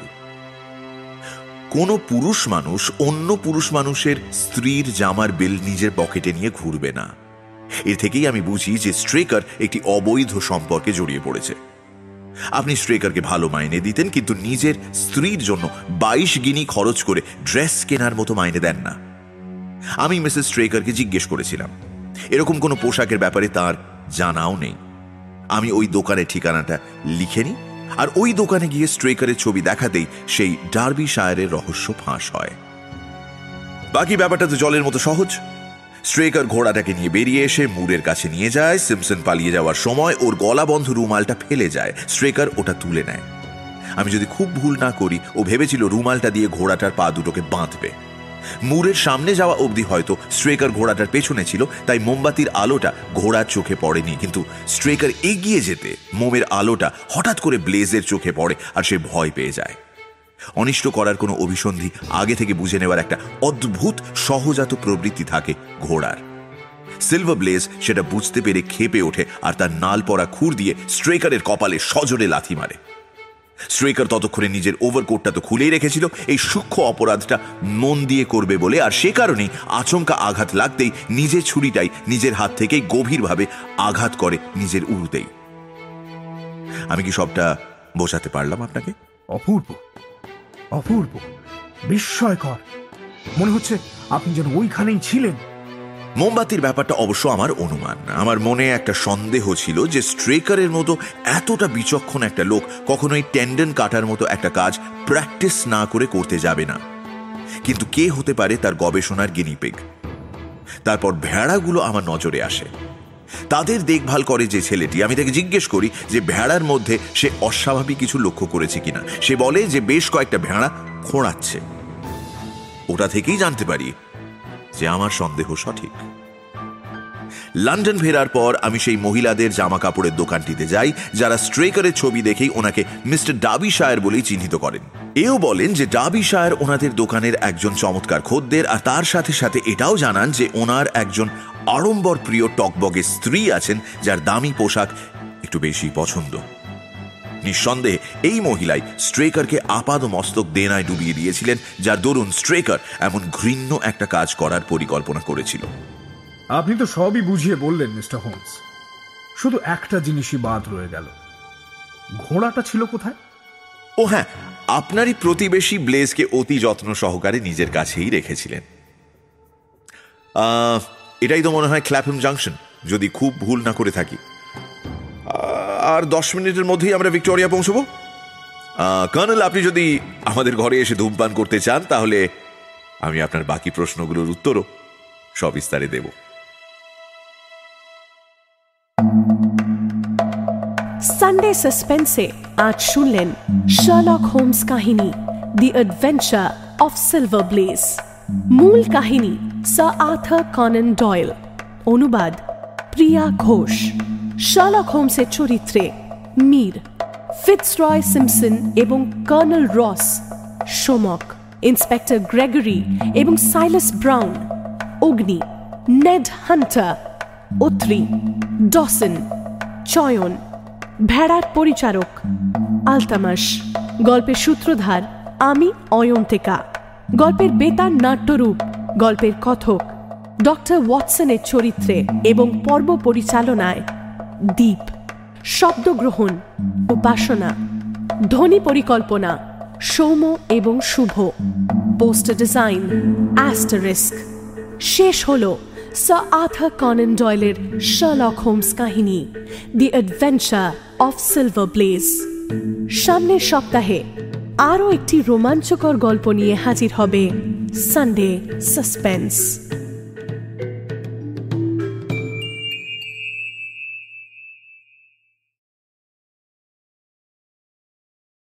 কোনো পুরুষ মানুষ অন্য পুরুষ মানুষের স্ত্রীর জামার বিল নিজের পকেটে নিয়ে ঘুরবে না। এর থেকেই আমি বুঝি যে স্ট্রেকার একটি অবৈধ সম্পর্কে জড়িয়ে পড়েছে। আপনি স্ট্রেকারকে ভালো মাইনে দিতেন, কিন্তু নিজের স্ত্রীর জন্য বাইশ গিনি খরচ করে ড্রেস কেনার মতো মাইনে দেন না। আমি মিসেস স্ট্রেকারকে জিজ্ঞেস করেছিলাম, এরকম কোনো পোশাকের ব্যাপারে তার জানাও নেই। আমি ওই দোকানের ঠিকানাটা লিখে নিই? আর ওই দোকানে গিয়ে স্ট্রেকারের ছবি দেখাতেই সেই ডার্বি শায়ারের রহস্য ফাঁস হয়। বাকি ব্যাপারটা তো জলের মতো সহজ। স্ট্রেকার ঘোড়াটাকে নিয়ে বেরিয়ে এসে মুরের কাছে নিয়ে যায়, সিমসন পালিয়ে যাওয়ার সময় ওর গলা বন্ধ রুমালটা ফেলে যায়, স্ট্রেকার ওটা তুলে নেয়। আমি যদি খুব ভুল না করি, ও ভেবেছিল রুমালটা দিয়ে ঘোড়াটার পা দুটোকে বাঁধবে। মুরের সামনে যাওয়া অবধি হয়তো স্ট্রেকার ঘোড়াটার পেছনে ছিল, তাই মোমবাতির আলোটা ঘোড়ার চোখে পড়েনি। কিন্তু স্ট্রেকার এগিয়ে যেতে মোমের আলোটা হঠাৎ করে ব্লেজের চোখে পড়ে আর সে ভয় পেয়ে যায়। অনিষ্ট করার কোনো অভিসন্ধি আগে থেকে বুঝে নেওয়ার একটা অদ্ভুত, সহজাত প্রবৃত্তি থাকে ঘোড়ার। সিলভার ব্লেজ সেটা বুঝতে পেরে খেপে ওঠে আর তার নাল পরা খুর দিয়ে স্ট্রেকারের কপালে সজোরে লাথি মারে। স্ট্রেকার ততক্ষণে নিজের ওভারকোটটা তো খুলেই রেখেছিল। এই সূক্ষ্ম অপরাধটা মন দিয়ে করবে বলে আর সে কারণেই আচমকা আঘাত লাগতেই নিজের ছুরিটাই নিজের হাত থেকেই গভীরভাবে আঘাত করে নিজের উরুতেই। আমি কি সবটা বোঝাতে পারলাম আপনাকে? অপূর্ব অপূর্ব, বিস্ময়কর। মনে হচ্ছে আপনি যেন ওইখানেই ছিলেন। মোমবাতির ব্যাপারটা অবশ্য আমার অনুমান। আমার মনে একটা সন্দেহ ছিল যে স্ট্রেকারের মতো এতটা বিচক্ষণ একটা লোক কখনোই টেন্ডন কাটার মতো একটা কাজ প্র্যাকটিস না করে করতে যাবে না। কিন্তু কে হতে পারে তার গবেষণার গিনিপেগ? তারপর ভেড়াগুলো আমার নজরে আসে। তাদের দেখভাল করে যে ছেলেটি, আমি তাকে জিজ্ঞেস করি যে ভেড়ার মধ্যে সে অস্বাভাবিক কিছু লক্ষ্য করেছে কিনা? সে বলে যে বেশ কয়েকটা ভেড়া খোঁড়াচ্ছে। ওটা থেকেই জানতে পারি যে আমার সন্দেহ সঠিক। লন্ডন ফেরার পর আমি সেই মহিলাদের জামা কাপড়ের দোকানটিতে যাই, যারা স্ট্রেকারের ছবি দেখেই ওনাকে মিস্টার ডাবি শায়ার বলেই চিহ্নিত করেন। এও বলেন যে ডাবি শায়ার ওনাদের দোকানের একজন চমৎকার খদ্দের, আর তার সাথে সাথে এটাও জানান যে ওনার একজন আড়ম্বর প্রিয় টকবগের স্ত্রী আছেন, যার দামি পোশাক একটু বেশি পছন্দ। নিঃসন্দেহে এই মহিলাই স্ট্রেকারকে আপাদ মস্তক দেনায় ডুবিয়ে দিয়েছিলেন যার দরুন স্ট্রেকার এমন ঘৃণ্য একটা কাজ করার পরিকল্পনা করেছিল। আপনি তো সবই বুঝিয়ে বললেন মিস্টার হোমস। শুধু একটা জিনিসই বাদ রয়ে গেল। ঘোড়াটা ছিল কোথায়? ও হ্যাঁ আপনারই প্রতিবেশী ব্লেজকে অতি যত্ন সহকারে নিজের কাছেই রেখেছিলেন। আহ, এটাই তো মনে হয় ক্ল্যাপম জাংশন যদি খুব ভুল না করে থাকি। আর দশ মিনিটের মধ্যেই আমরা ভিক্টোরিয়া পৌঁছবো। কর্নেল, আপনি যদি আমাদের ঘরে এসে ধূমপান করতে চান, তাহলে আমি আপনার বাকি প্রশ্নগুলোর উত্তরও সবিস্তারে দেব। সানডে সাসপেন্সে আজ শুনলেন শার্লক হোমস কাহিনী the adventure of Silver Blaze মূল কাহিনী স্যার আর্থার কনন ডয়েল অনুবাদ, প্রিয়া ঘোষ। শার্লক হোমসের চরিত্রে মীর ফিটসরয় সিমসন এবং colonel Ross, Somak, inspector Gregory এবং সাইলাস ব্রাউন, অগ্নি, নেড হান্টার অত্রি ডসন, চয়ন, ভেড়ার পরিচারক, আলতামাস, গল্পের সূত্রধার আমি অয়ন্তিকা, গল্পের বেতার নাট্যরূপ, গল্পের কথক, ডক্টর ওয়াটসনের চরিত্রে এবং পর্ব পরিচালনায় দ্বীপ, শব্দগ্রহণ, উপাসনা, ধ্বনি পরিকল্পনা সৌম্য এবং শুভ পোস্টার ডিজাইন, অ্যাস্টারিস্ক। শেষ হল স্যার আথার কনেন ডয়েলের শার্লক হোমস কাহিনী the adventure of Silver Blaze. সামনের সপ্তাহে আরও একটি রোমাঞ্চকর গল্প নিয়ে হাজির হবে সানডে সাসপেন্স।